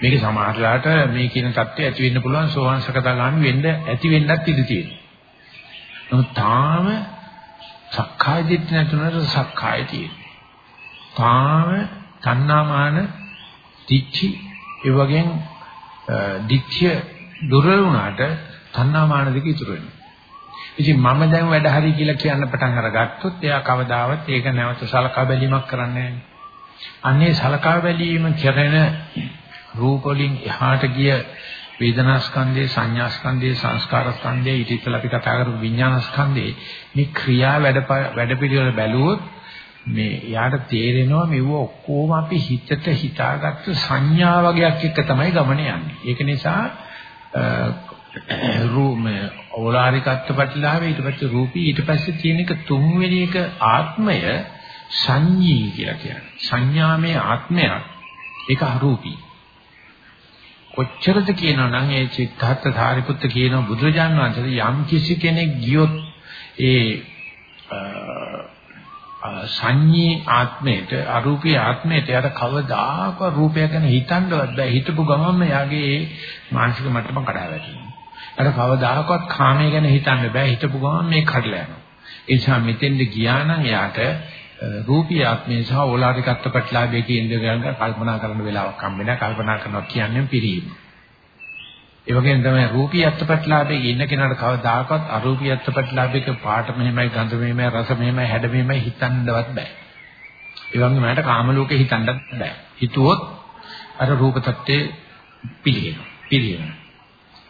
මේක සමාහලට මේ කියන தත්ත්වය ඇති වෙන්න පුළුවන් සෝවාන්සකතාගාමි වෙන්න ඇති වෙන්නත් ඉඩ තියෙනවා. නමුත් තාම සක්කාය දිට්ඨිය නැතුනට සක්කාය තියෙනවා. තාම තණ්හාමාන දිච්චි ඒ වගේම දිච්චිය දුර්වල වුණාට තණ්හාමාන දෙක ඉතුරු වෙනවා. ඉතින් මම දැන් වැඩ හරි කියලා කියන්න පටන් අරගත්තොත් එයා කවදාවත් ඒක නැවත සලකා බැලීමක් කරන්නේ නැහැ. අන්නේ සලකා බැලීම කරන රූප වලින් එහාට ගිය වේදනා ස්කන්ධේ සංඥා ස්කන්ධේ සංස්කාර ස්කන්ධේ ඊට ඉස්සෙල්ලා අපි කතා කරපු විඥාන ස්කන්ධේ මේ ක්‍රියා වැඩ වැඩ පිළිවෙල බැලුවොත් මේ යාට තේරෙනවා මෙව ඔක්කොම අපි හිතට හිතාගත්තු සංඥා වගේක් එක්ක තමයි ගමන යන්නේ. ඒක නිසා රූම ඕලාරිකත්ව ප්‍රතිලාභය ඊට පස්සේ රූපී ඊට පස්සේ තියෙන එක තුන්වෙනි එක ආත්මය සංඤී කියලා කියන්නේ. සංඥාමය ආත්මයක් ඒක අරූපී. කොච්චරද කියනවනම් ඒ චිත්තහත් සාරිපුත්ත කියන බුදුරජාන් වහන්සේ යම් කිසි කෙනෙක් ගියොත් ඒ සංඤී ආත්මයට අරූපී ආත්මයට යට කවදාක රූපය ගැන හිතන්නවත් බෑ හිතපු ගමන්ම යාගේ මානසික මට්ටම කඩා වැටෙනවා. අර කවදාකවත් කාමයේ ගැන හිතන්න බෑ හිතපු ගමන් මේ කඩලා යනවා. ඒ නිසා මෙතෙන්ද ගියා නම් යාට රූපී ආත්මය සහ ඕලාරිකත්ව ප්‍රතිලාභයේ කියන දේ ගැන කල්පනා කරන්න වෙලාවක් හම්බ වෙනවා. කල්පනා කරනවා කියන්නේ පිරීම. ඒ වගේම තමයි රූපී අත්පත්ලාභයේ ඉන්න කෙනාට කවදාකවත් අරූපී අත්පත්ලාභයක පාට මෙහෙමයි ගඳ මෙහෙමයි රස මෙහෙමයි හැඩ මෙහෙමයි හිතන්නවත් බෑ. ඒ වගේම මට කාම ලෝකේ හිතන්නත් බෑ. හිතුවොත් අර රූප tattේ පිළිගෙනවා. පිළිගෙනවා.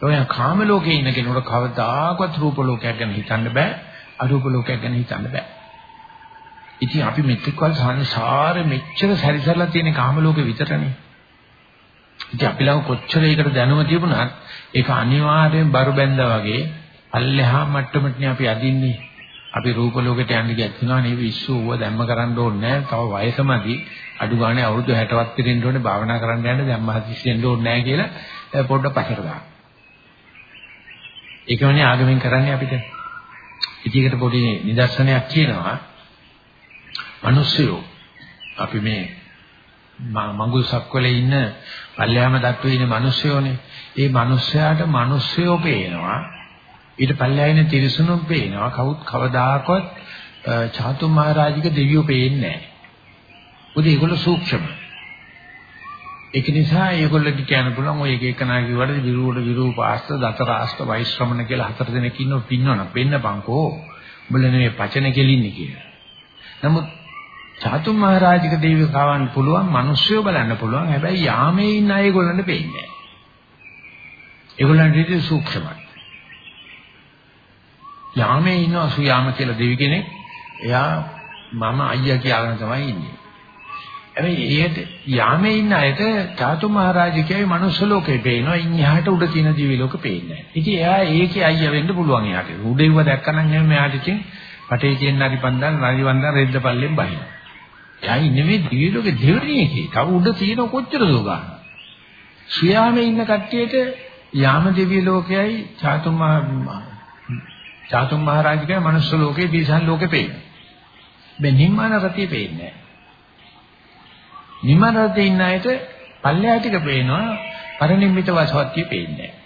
ඔය කාම ලෝකේ ඉන්න කෙනෙකුට කවදාකවත් රූප ලෝකයක් ගැන හිතන්න බෑ. අරූප ලෝකයක් ගැන හිතන්න බෑ. ඉතින් අපි මෙතෙක්වල සංසාරෙ මෙච්චර සැරිසරලා තියෙන කාම ලෝකෙ විතරනේ. ඉතින් අපි ළඟ කොච්චර ඒකට දැනුම තිබුණත් ඒක අනිවාර්යෙන් බරු බැඳා වගේ අල්ලහා මට්ටමටනේ අපි අදින්නේ. අපි රූප ලෝකෙට යන්න ගියත් වෙනවා නේ විශ්ව ඌව දැම්ම කරන්න ඕනේ නැහැ. තව වයසමදි අඩු ගානේ අවුරුදු 60වත් පිටින් ඕනේ භාවනා කරන්න යන්න දැම්ම හදිස්සියෙන් ඕනේ නැහැ කියලා පොඩ්ඩක් පස්සට දාන්න. ඒකමනේ ආගමෙන් කරන්නේ අපිට. ඉතින් පොඩි නිදර්ශනයක් කියනවා. මිනිස්සුયો අපි මේ මඟුල් සක්වලේ ඉන්න පල්ලෑම දත්වේ ඉන්න මිනිස්සුયોනේ. ඒ මිනිස්සයාට මිනිස්සුયો පේනවා. ඊට පල්ලෑ ඉන්න තිරිසනුන් පේනවා. කවුත් කවදාකවත් චාතු මහරජික දෙවියෝ පේන්නේ නැහැ. උදේ ඒගොල්ලෝ සූක්ෂම. ඒක නිසා ඒගොල්ලන්ට කියන්න පුළුවන් ඔය එක එකනා කිව්වට විරූඩ විරූපාස්ත දතරාස්ත වෛශ්‍රමණ කියලා හතර දෙනෙක් ඉන්නව පින්නවනම් පෙන්නපන්කෝ. උඹලා නෙමෙයි පචන කෙලින්නේ කියලා. නමුත් චාතුම් මහරජික දෙවියෝ කවන්න පුළුවන් මිනිස්සුયો බලන්න පුළුවන් හැබැයි යාමේ ඉන්න අය ඒගොල්ලන්ට පේන්නේ නැහැ ඒගොල්ලන්ට ඉතින් සූක්ෂමයි. යාමේ ඉන්න අසුයාම කියලා දෙවි කෙනෙක්. එයා මම අයියා කියාගෙන තමයි ඉන්නේ. හැබැයි ඒකට යාමේ ඉන්න අයට චාතුම් මහරජිකයයි මනුස්ස ලෝකේ පේනවා. ඉන් එහාට උඩ තියෙන දිවි ලෝක පේන්නේ නැහැ. ඉතින් එයා ඒකේ අයියා වෙන්න පුළුවන් එයාට. උඩේව දැක්කනම් එහෙම එයාට ඉතින් පටේ තියෙන හරි පන්දන් නරි වන්දන් රෙද්ද පල්ලෙන් බහිනවා. එයා ඉන්නේ මේ දිවි ලෝකේ දෙවෙනි එකේ. තව උඩ තියෙන කොච්චර දෝගා. ශ්‍රියාමේ ඉන්න කට්ටියට යාම දෙවිය ලෝකයයි චාතුම් මහ චාතුම් මහරජකේ මනුස්ස ලෝකේ දීසන් ලෝකේ පේන්නේ. මේ නිම්මාන රතිය පේන්නේ නැහැ. නිම්මාන රතිය ඉන්න අයට පල්ලෙහා ටික පේනවා පරිනිම්මිත වාසවත්තිය පේන්නේ නැහැ.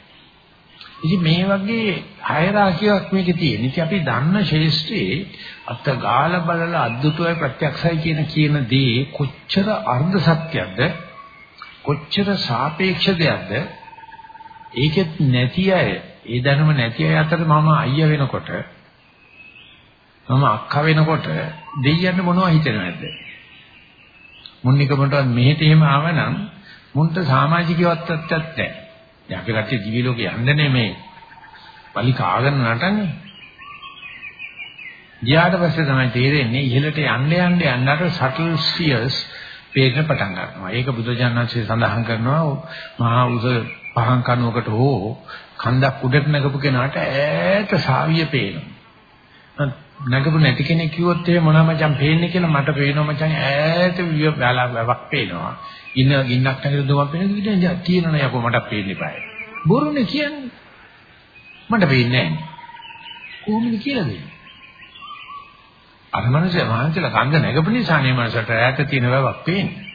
ඉතින් මේ වගේ හයරාකියක් මේකේ තියෙන. ඉතින් අපි දන්න ශේෂ්ත්‍රයේ අත ගාල බලලා අද්දුතවයි ප්‍රත්‍යක්ෂයි කියන කියන දේ කොච්චර අර්ධ සත්‍යද කොච්චර සාපේක්ෂ දෙයක්ද ඒකෙත් නැති අය ඒ දැනුම නැති අය අතර මම අයියා වෙනකොට මම අක්කා වෙනකොට දෙයියන්ට මොනවද හිතෙනවද මුන්නිකමටවත් මෙහෙට එහෙම ආවනම් මුන්ට සමාජිකවත් තත්ත්වයක් නැහැ දැන් අපි කට්ටිය දිවි ලෝකේ යන්නේ මේ පලි කාගෙන නටන්නේ. ගියාට පස්සේ තමයි තේරෙන්නේ ඉහළට යන්න යන්න යන්නට සටල් ස්ෆියර්ස් පේන්න පටන් ගන්නවා. ඒක බුදුජානනාංශය සඳහන් කරනවා මහා උස පහන් කනුවකට හෝ කන්දක් උඩට නැගපු කෙනාට ඈත සාවිය පේනවා. නැගපු නැති කෙනෙක් කිව්වොත් එහෙම මොනවා මචං පේන්නේ කියලා මට පේනවා මචං ඈත වැලක් පේනවා. ඉන්න ගින්නක් නැගලා දුමක් පේන විදිහට තියෙනවනේ යකෝ මට පේන්නේ බෑ. බොරුනේ කියන්නේ. මට පේන්නේ නැහැ. කොහොමද කියලා දෙන්නේ? අර මනුස්සයා මහන්සියලා කන්ද නැගපු නිසා නේ මනසට ඈත තියෙන වැවක් පේන්නේ.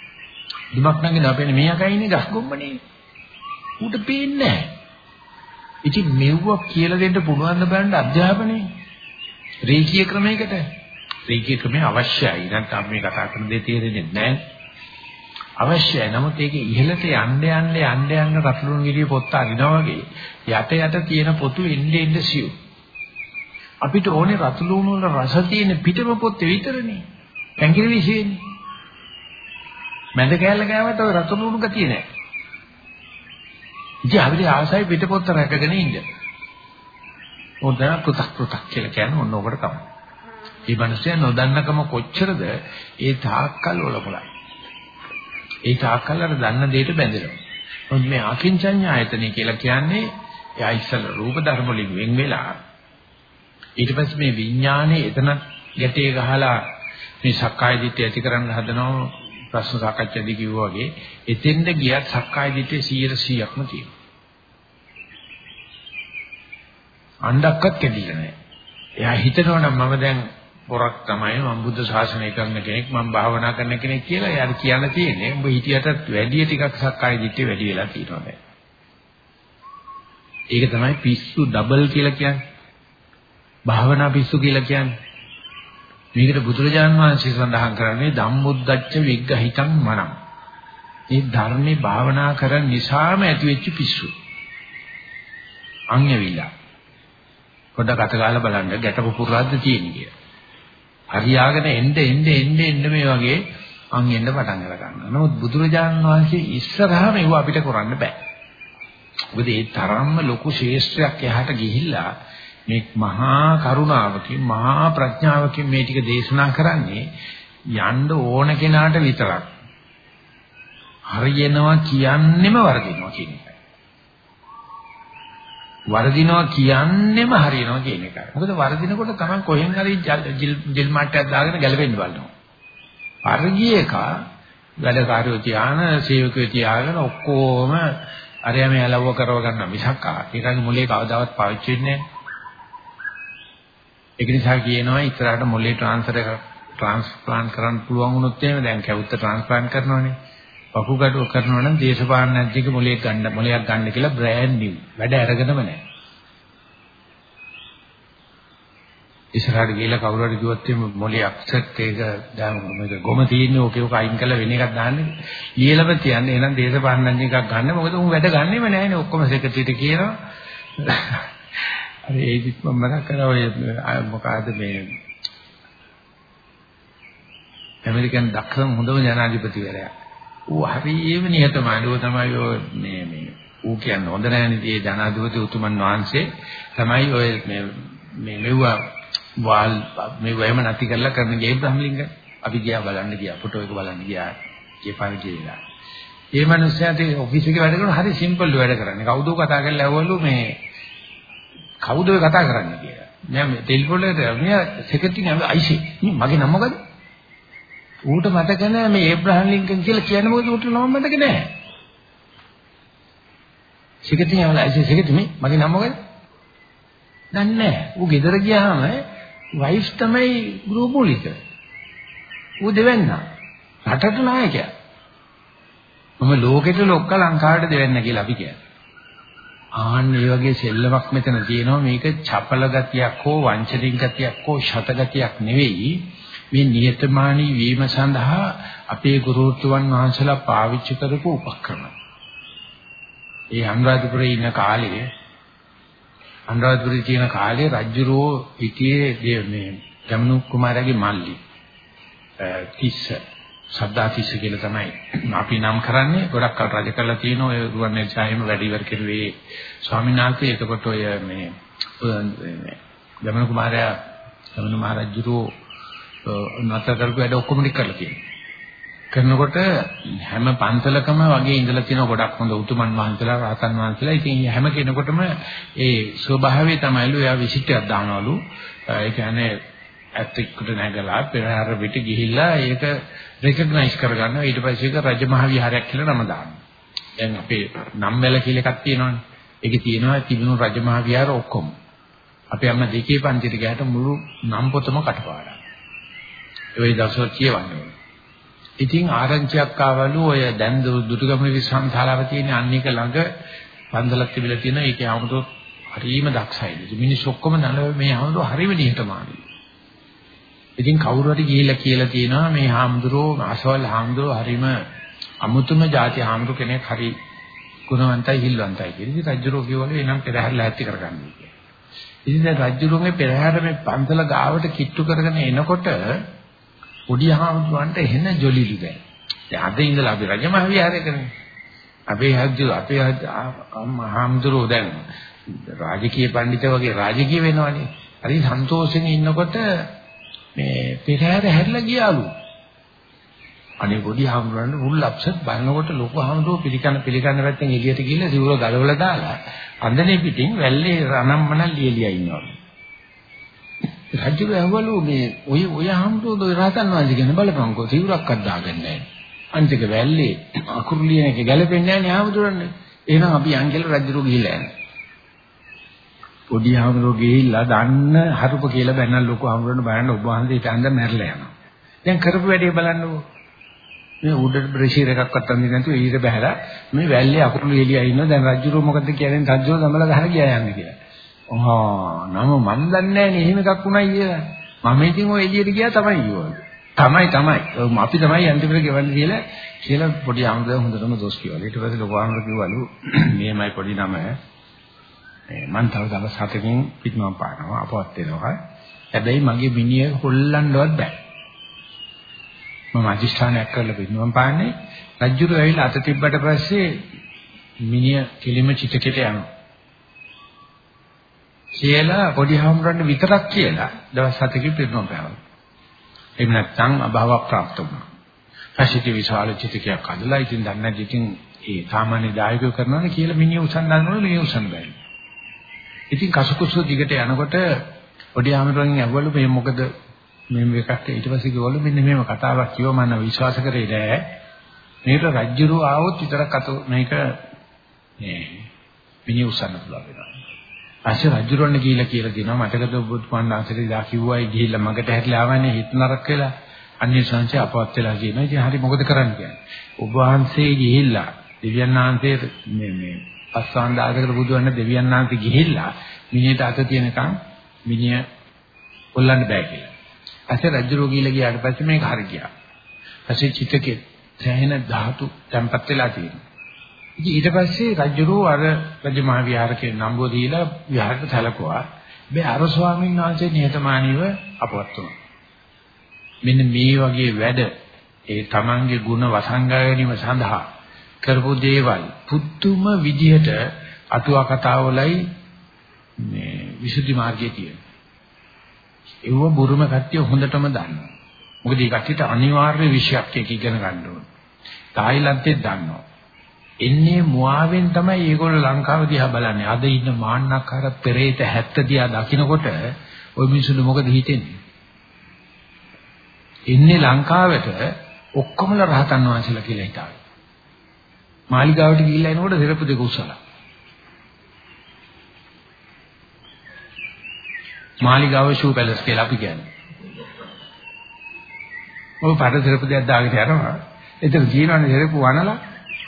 දුමක් නැගින අපේනේ මේ යකා ඉන්නේ ගස් ගොම්බනේ. ඌට පේන්නේ නැහැ. ඉතින් මෙව්ව කියලා දෙන්න පුළුවන් ද බලන්න අධ්‍යාපනයේ රේඛීය ක්‍රමයකට රේඛීය ක්‍රමය අවශ්‍යයි. නැත්නම් මේ කතා කරන දේ තේරෙන්නේ නැහැ. අවශ්‍යයි. නමුත් ඒක ඉහළට යන්න යන්න යන්න යන්න රතුරුන් ගිරිය පොත්ත අරිනවා වගේ යට යට තියෙන පොතු එන්නේ එන්නේ සියු. අපිට ඕනේ රතුරුන් වල රස තියෙන පිටම පොත් විතරනේ. පැංගිරි විශේෂනේ. මැද කෑල්ල ගෑවට ඔය රතුරුන් ගතිය නැහැ. ඉතින් අපිට ආසයි පිටපොත්ත රැකගෙන ඉන්න. ඕන පෘ탁 පෘ탁 කියලා කියන්නේ ඔන්න ඔකට තමයි. මේ මිනිස්සයා නොදන්නකම කොච්චරද ඒ තාක්කල් ඔලමුලයි. ඒ තාක්කල් අර දන්න දෙයට බැඳෙනවා. මොකද මේ අකින්චඤ්ඤායතනෙ කියලා කියන්නේ එයා ඉස්සල රූප ධර්ම වලින් වෙන් වෙලා ඊට පස්සේ මේ විඥානේ එතන ගැටේ ගහලා මේ සක්කාය දිට්ඨිය ඇති කරන්න හදනවා ප්‍රශ්න සාකච්ඡාදී කිව්වා වගේ එතෙන්ද ගියත් සක්කාය දිට්ඨිය 100%ක්ම තියෙනවා. අණ්ඩක්වත් කැඩිලා නැහැ. එයා හිතනවා නම් මම දැන් පොරක් තමයි මම බුද්ධ ශාසනය කරන කෙනෙක් මම භාවනා කරන කෙනෙක් කියලා එයාට කියන්න තියෙන්නේ. උඹ හිතියටත් වැඩි ටිකක් සක්කාය දිට්ඨිය වැඩි වෙලා තියෙනවා දැන්. ඒක තමයි පිස්සු ඩබල් කියලා කියන්නේ. භාවනා පිස්සු කියලා කියන්නේ. මේකට බුදුරජාන් වහන්සේ සඳහන් කරන්නේ ධම්මුද්දච්ච විග්ගහිතං මනං. මේ ධර්මේ භාවනා කරන නිසාම ඇතිවෙච්ච පිස්සු. අන්‍යවිලා. පොඩ්ඩක් අත ගාලා බලන්න ගැට පුපුරද්ද තියෙන්නේ. හරියාගෙන එන්න එන්න එන්න එන්න මේ වගේ අන් එන්න පටන් ගන්නවා. නමුත් බුදුරජාණන් වහන්සේ ඉස්සරහම ඒව අපිට කරන්න බෑ. මොකද ඒ තරම්ම ලොකු ශේෂ්ත්‍රයක් එහාට ගිහිල්ලා මේ මහා කරුණාවකින් මහා ප්‍රඥාවකින් මේ ටික දේශනා කරන්නේ යන්න ඕන කෙනාට විතරක්. හරියනවා කියන්නෙම වර්ධිනවා කියන එකයි. වර්ධිනවා කියන්නෙම හරියනවා කියන එකයි. මොකද වර්ධිනකොට තමයි කොහෙන් හරි ජිල් මාට්ටයක් දාගෙන ගැලවෙන්න බලනවා. අරගිය එක වැඩකාරයෝ තියාන සේවකයෝ තියාගෙන ඔක්කොම අරයා මේ ඇලවුව කරව ගන්න මිසක් ඒකගේ මොලේ කවදාවත් පාවිච්චි වෙන්නේ නැහැ. ඒක නිසා කියනවා ඉස්සරහට මොලේ ට්‍රාන්ස්ෆර් එක ට්‍රාන්ස්ප්ලාන්ට් කරන්න පුළුවන් වුණොත් එහෙම දැන් කැවුත්ත ට්‍රාන්ස්ප්ලාන්ට් කරනවනේ. වකුගඩුව කරනවා නම් දේශපාලන නැතික මොලයක් ගන්න මොලයක් ගන්න කියලා බ්‍රෑන්ඩ් නිව්. වැඩ අරගෙනම නැහැ. ඉස්සරහට ගිහලා කවුරු හරි කිව්වොත් එimhe මොලේ අක්සෙට් එක දැන් මේක ගොම තියෙන්නේ ඕකේ ඔක අයින් කරලා වෙන එකක් දාන්නේ. ඊළම තියන්නේ එහෙනම් දේශපාලන එකක් ගන්න මොකද උන් වැඩ ගන්නෙම නැහැනේ ඔක්කොම සෙක්‍රටරියට කියනවා. අර ඒදිත් මම මතක් කරා ඔය මොකಾದ මේ ඇමරිකන් දක්ෂම හොඳම ජනාධිපතිවරයා. ඌ හරියම නිහතමානීව තමයි ඔය මේ මේ ඌ කියන්නේ හොඳ නැහැනේ මේ ජනාධිපති උතුමන් වහන්සේ තමයි ඔය මේ මේ මෙවුවා වාල් මේ වෙම නැති කරලා කරන ගේබ්‍රහම් ලින්ගන් අපි ගියා බලන්න ගියා ෆොටෝ එක බලන්න ගියා කියපාන කියලා. ඒ මනුස්සයාට ඔෆිස් එකේ වැඩ කරන හරි සිම්පල් වැඩ කරන්නේ. කවුද කතා කරලා ඇවවලු මේ කවුද කතා කරන්නේ කියලා. මම ටෙලිෆෝන් එකට මෙයා සෙක්‍රටරි නම අයිසි. මගේ නම මොකද? ඌට මතක නැහැ මේ ඒබ්‍රහම් ලින්කන් කියලා කියන්නේ මොකද ඌට නම මතක නැහැ. සෙක්‍රටරි නම අයිසි සෙක්‍රටරි මගේ නම මොකද? දන්නේ නැහැ. ඌ ගෙදර ගියාම වයිෆ් තමයි ගෘහමූලික. ඌ දෙවෙන්න. රටට නායකයා. මම ලෝකෙට ලොක්ක ලංකාවට දෙවෙන්න කියලා අපි කියන්නේ. ආන්න මේ වගේ සෙල්ලමක් මෙතන තියෙනවා මේක චපල ගතියක් හෝ වංචනික ගතියක් හෝ ෂත ගතියක් නෙවෙයි මේ නියතමානී වීම සඳහා අපේ ගුරුතුමන් වහන්සේලා පාවිච්චි කරපු උපක්‍රම. ඒ අනුරාධපුරේ ඉන්න කාලේ අනුරාධපුරේ තියෙන කාලේ රජුරෝ හිටියේ මේ ගමනු කුමාරයාගේ මල්ලි. තිස්ස සද්දා තිස්ස කියලා තමයි. අපි නම් කරන්නේ ගොඩක් කල් රජ කරලා තියෙන ඔය රුවන්වැලිසෑයම වැඩි ඉවර කෙරුවේ ස්වාමීන් වහන්සේ. එතකොට ඔය මේ ගමනු කුමාරයා ගමනු මහරජුරෝ නැතර කරපු වැඩ ඔක්කොම ටික කරලා තියෙනවා. කරනකොට හැම පන්සලකම වගේ ඉඳලා තියෙන ගොඩක් හොඳ උතුමන් වහන්සේලා රහතන් වහන්සේලා. ඉතින් හැම කෙනෙකුටම ඒ ස්වභාවය තමයිලු එයා විශිෂ්ටයක් දානවලු. ඒ කියන්නේ ඇත්තෙකුට නැගලා පෙරහැර පිට ගිහිල්ලා ඒක රෙකග්නයිස් කරගන්නවා ඊට පස්සේ ඒක රජමහා විහාරයක් කියලා නම දානවා දැන් අපේ නම්බැල කියලා එකක් තියෙනවනේ. ඒකේ තියෙනවා තිබුණු රජමහා විහාර ඔක්කොම. අපේ අම්මා දෙකේ පන්තිට ගියාට මුළු නම් පොතම කටපාඩම්. ඒ දවස්වල කියවන්නේ ඉතින් ආරංචියක් ආවලු ඔය දැන් දුටුගැමුණු විශ්වවිද්‍යාලව තියෙන අන්නේක ළඟ පන්සලක් තිබිලා තියෙන ඒකේ ආමුදෝ හරිම දක්ෂයි. මිනිස්සු ඔක්කොම නලව මේ ආමුදෝ හරිම නිහතමානී. ඉතින් කවුරු හරි ගිහිල්ලා කියලා තියෙනවා මේ හාමුදුරුවෝ අසවල් හාමුදුරුවෝ හරිම අමුතුම ಜಾති හාමුදුරු කෙනෙක් හරි ගුණවන්තයි හිල්වන්තයි කියලා. ඉතින් රජුරෝ කියවලු එනම් පෙරහැරලා ඇත්ති කරගන්න කියලා. ඉතින් දැන් රජුරුන්ගේ පෙරහැර මේ පන්සල ගාවට කිට්ටු කරගෙන එනකොට පොඩි හාමුදුරන්ට එහෙන ජොලිලු දැන්. දැන් අද ඉඳලා අපි රජමහ විහාරය කරන්නේ. අපේ හජ්ජු අපේ හාමුදුරුවෝ දැන් රාජකීය පඬිත වගේ රාජකීය වෙනවනේ. හරි සන්තෝෂෙන් ඉන්නකොට මේ පෙරහැර හැරිලා ගියාලු. අනේ පොඩි හාමුදුරන්ට ෆුල් අප්සෙට් බලනකොට ලොකු හාමුදුරුවෝ පිළිකන පිළිකන පැත්තෙන් එළියට ගිහිල්ලා සිවුර ගලවලා දාලා අන්දනේ පිටින් වැල්ලේ රණම්මන ලියලියා ඉන්නවා. රජු ඇහවලු මේ ඔය ඔය හම්බුදෝ රහතන් වහන්සේ ගැන බලපංකෝ සිවුරක්වත් දාගන්නේ නැහැ. අන්තික වැල්ලේ අකුරු ලියන එක ගැලපෙන්නේ නැහැ නේ ආමුදුරන්නේ. එහෙනම් අපි යන් කියලා රජුරු ගිහිල්ලා යනවා. පොඩි ආමුදුරු ගිහිල්ලා දන්න හරුප කියලා බැනන ලොකු ආමුදුරන බලන්න ඔබ වහන්සේ ඊට මැරලා යනවා. දැන් කරපු වැඩේ බලන්නකෝ. මේ උඩ බ්‍රෙෂර් එකක්වත් අඳින්න නැතුව ඊට බහැලා මේ වැල්ලේ අකුරු ලියලියා ඉන්නවා. දැන් රජුරු මොකද කියන්නේ? රජුරු ගමලා ගහලා ගියා යන්නේ කියලා. ආ නම මන් දන්නේ නැහැ නේ එහෙම එකක් උණයි කියලා. මම ඉතින් ඔය එළියට ගියා තමයි කිව්වා. තමයි තමයි. අපි තමයි අන්තිමට ගෙවන්නේ කියලා කියලා පොඩි ආමුදා හොඳටම දොස් කිව්වා. ඊට පස්සේ ලොකු ආමුදා කිව්වලු මේමයි පොඩි නම මං තව දවස් හතකින් පිටමම් පානවා අපවත් වෙනවා. හැබැයි මගේ මිනිහ හොල්ලන්නවත් බෑ. මම අධිෂ්ඨානයක් කරලා පිටමම් පාන්නේ. රජුරු ඇවිල්ලා අත තිබ්බට පස්සේ මිනිහ කෙලිම චිතකෙට යනවා. කියලා පොඩි හාමුදුරන් විතරක් කියලා දවස් හතකින් පිටමම් පානවා. එහෙම නැත්නම් අභාව ප්‍රාප්ත වුණා. පස්සේ විශාල චිතකයක් අදලා ඉතින් දන්නේ ඉතින් ඒ සාමාන්‍ය දායකයෝ කරනවනේ කියලා මිනිහ උසන් ගන්නවනේ මේ උසන් බෑ. ඉතින් කසුකුසු දිගට යනකොට පොඩි ආමරෙන් ඇහුවලු මේ මොකද මේ මේකට ඊට පස්සේ කිව්වලු මෙන්න මේව කතාවක් කිව්ව මම විශ්වාස කරේ නෑ. මේකට රජ්ජුරු ආවොත් විතරක් අත මේක මේ මිනිහ උසන්න පුළුවන් වෙනවා. පස්සේ රජුරණ ගිහිල්ලා කියලා දෙනවා මතකද ඔබ පුණ්ඩාන්සලේ දා කිව්වයි ගිහිල්ලා මගට හැරිලා ආවනේ හිත නරක වෙලා අන්‍ය සංසය අපවත් වෙලා කියනවා ඉතින් හරි මොකද කරන්න කියන්නේ ඔබ වහන්සේ ගිහිල්ලා දෙවියන් වහන්සේ මේ මේ පස්වාන් දායකට බුදුවන්න දෙවියන් වහන්සේ ගිහිල්ලා මිනිහට අත තියෙනකන් මිනිහ කොල්ලන්න බෑ කියලා. පස්සේ රජුරෝ ගිහිල්ලා ගියාට පස්සේ මේක හරි ගියා. පස්සේ චිතකේ සෑහෙන ධාතු තැම්පත් වෙලා තියෙනවා. ඉතින් ඊට පස්සේ රජුරෝ අර රජමහා විහාරකේ නම්බුව දීලා විහාරට සැලකුවා. මේ අර ස්වාමීන් වහන්සේ නිහතමානීව අපවත් වුණා. මෙන්න මේ වගේ වැඩ ඒ තමන්ගේ ಗುಣ වසංගය ගැනීම සඳහා කරපු දේවල් පුදුම විදිහට අටුවා කතාවලයි මේ විසුද්ධි මාර්ගයේ තියෙන. ඒව බුරුම කට්ටිය හොඳටම දන්නවා. මොකද මේ කට්ටියට අනිවාර්ය විෂයක් එක ඉගෙන ගන්න ඕන. තායිලන්තේ දන්නවා. එන්නේ මුවාවෙන් තමයි මේගොල්ලෝ ලංකාව දිහා බලන්නේ. අද ඉන්න මාන්නක්කාර පෙරේත 70 දිහා දකින්නකොට ওই මිනිස්සුන්ට මොකද හිතෙන්නේ? එන්නේ ලංකාවට ඔක්කොමලා රහතන් වහන්සේලා කියලා හිතාවේ. මාලිගාවට ගිහිල්ලා එනකොට සිරපු දෙක උස්සලා. මාලිගාව ෂූ පැලස් කියලා අපි කියන්නේ. ඔය පාට සිරපු දෙයක් දාගෙන යනවා. එතන ජීවන සිරපු වනලා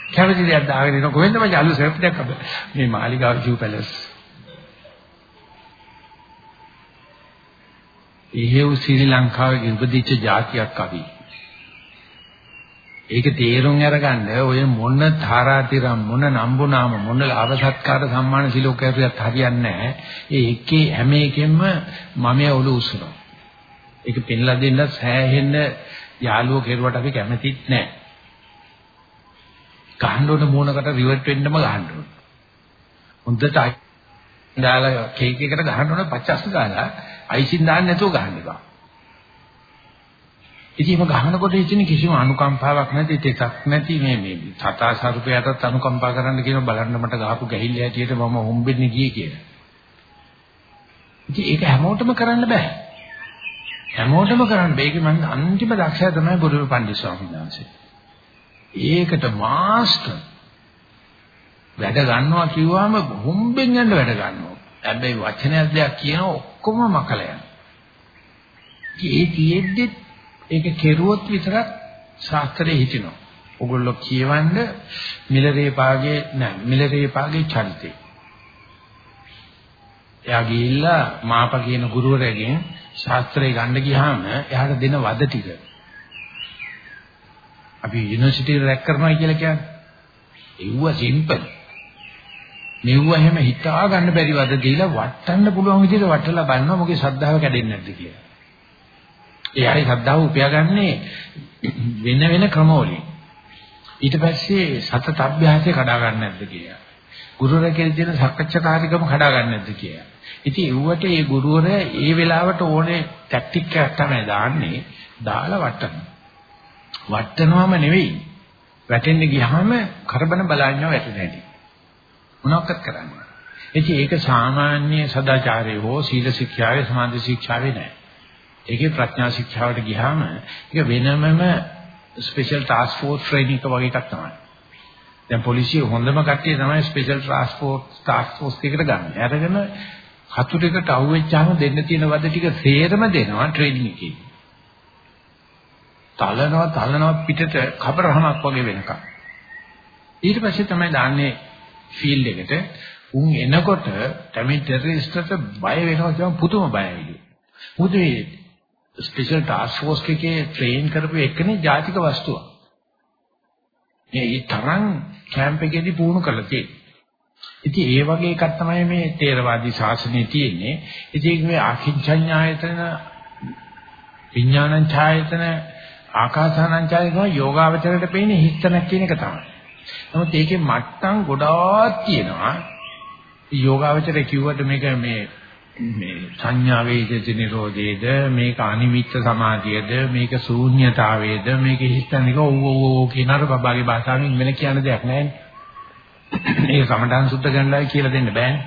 කැමති දෙයක් දාගෙන ඉන්න කොහෙන්ද මම අලු සෙප් දෙයක් අද මේ මාලිගාව ජූ පැලස්. එහෙව් ශ්‍රී ලංකාවේ උපදිච්ච જાතියක් අපි. ඒක තේරුම් අරගන්න ඔය මොන තාරාතිරම් මොන නම්බුනාම මොන ලාභ සත්කාර සම්මාන සිලෝකයන්ට හරියන්නේ නැහැ. ඒ එකේ හැම එකෙම මම ඔලු උස්සනවා. ඒක පෙන්ලා දෙන්න සෑහෙන්න යාළුවෝ කෙරුවට අපි කැමතිත් නැහැ. ගහන්න ඕන මූණකට රිවර්ට් වෙන්නම ගහන්න ඕන. හොඳට දාලා කේක් එකට ගහන්න ඕන පච්චස් දාලා අයිසින් දාන්න නැතුව ගහන්න එපා. ඉතින් මේ ගහනකොට ඉතින් කිසිම අනුකම්පාවක් නැති දෙයක් නැති මේ මේ සතා සරුපයටත් අනුකම්පා කරන්න කියන බලන්න මට ගහපු ගැහිල්ල හැටියට මම හොම්බෙන්නේ ගියේ කියලා. ඉතින් ඒක හැමෝටම කරන්න බෑ. හැමෝටම කරන්න බෑ. ඒක මම අන්තිම දක්ෂයා තමයි බුදුරු පණ්ඩිත ස්වාමීන් වහන්සේ. ඒකට මාස්ටර් වැඩ ගන්නවා කිව්වම හොම්බෙන් යන්න වැඩ ගන්නවා. හැබැයි වචනයක් දෙයක් කියන ඔක්කොම මකල යනවා. ඒ තියෙද්දි ඒක කෙරුවොත් විතරක් ශාස්ත්‍රයේ හිටිනවා. ඔගොල්ලෝ කියවන්න මිලරේපාගේ නෑ මිලරේපාගේ චරිතේ. එයා ගිහිල්ලා මාප කියන ගුරුවරයාගෙන් ශාස්ත්‍රය ගන්න ගියාම එයාට දෙන වද ටික අපි යුනිවර්සිටි රැක් කරනවා කියලා කියන්නේ. ඒව සිම්පල්. මෙව්ව එහෙම හිතා ගන්න බැරි වද දීලා වටන්න පුළුවන් විදිහට වටලා බලනවා මොකද ශ්‍රද්ධාව කැඩෙන්නේ නැද්ද කියලා. ඒ හරි ශ්‍රද්ධාව උපයාගන්නේ වෙන වෙන ක්‍රමවලින්. ඊට පස්සේ සතත අභ්‍යාසය කඩා ගන්න නැද්ද කියලා. ගුරුවරයා කියන සක්කච්ඡාකාරීකම කඩා ගන්න නැද්ද කියලා. ඉතින් ඒවට ඒ ගුරුවරයා ඒ වෙලාවට ඕනේ ටැක්ටික් එකක් තමයි දාන්නේ දාලා වටනවා. වටනවම නෙවෙයි. වැටෙන්න ගියාම කරබන බලන්නේ වැටෙන හැටි. මොනවක්වත් කරන්නේ. ඉතින් ඒක සාමාන්‍ය සදාචාරයේ හෝ සීල ශික්ෂාවේ සමාධි ශික්ෂාවේ නෑ. ඒකේ ප්‍රඥා ශික්ෂාවට ගියාම ඒක වෙනමම ස්පෙෂල් ටාස්ක් ෆෝස් ට්‍රේනින් එක වගේ එකක් තමයි. දැන් පොලිසිය හොඳම කට්ටිය තමයි ස්පෙෂල් ට්‍රාන්ස්පෝර්ට් ටාස්ක් ෆෝස් එකකට ගන්න. අරගෙන හතුරෙකුට අහුවෙච්චාම දෙන්න තියෙන වද ටික සේරම දෙනවා ට්‍රේනින් එකේ. තලනවා තලනවා පිටට කබරහමක් වගේ වෙනකම්. ඊට පස්සේ තමයි දාන්නේ ෆීල්ඩ් එකට උන් එනකොට තමයි ටෙරරිස්ට්ට බය වෙනවා කියන පුදුම බයයිලු. මොකද මේ ස්පෙෂල් ටාස්ක් ෆෝස් එකේ ට්‍රේන් කරපු එකනේ ජාතික වස්තුවක්. මේ තරම් කැම්ප් එකේදී පුහුණු කරලා තියෙන්නේ. ඉතින් ඒ වගේ එකක් තමයි මේ තේරවාදී ශාසනයේ තියෙන්නේ. ඉතින් මේ අකින්චඤ්ඤායතන විඥානං ඡායතන ආකාසානං ඡායතන යෝගාවචරයට පේන්නේ හිස්තනක් කියන එක තමයි. නමුත් ඒකේ මට්ටම් ගොඩාක් තියෙනවා. යෝගාවචරය කිව්වට මේක මේ මේ සංඥා වේදිත නිරෝධයේද මේක අනිමිත්ත සමාධියද මේක ශූන්‍යතාවයේද මේක හිතන්නේක ඔව් ඔව් ඔව් කියන අර බබාගේ භාෂාවෙන් වෙන කියන දෙයක් නැහැ. මේක කමඨාන් සුද්ධ කරන්නයි කියලා දෙන්න බෑනේ.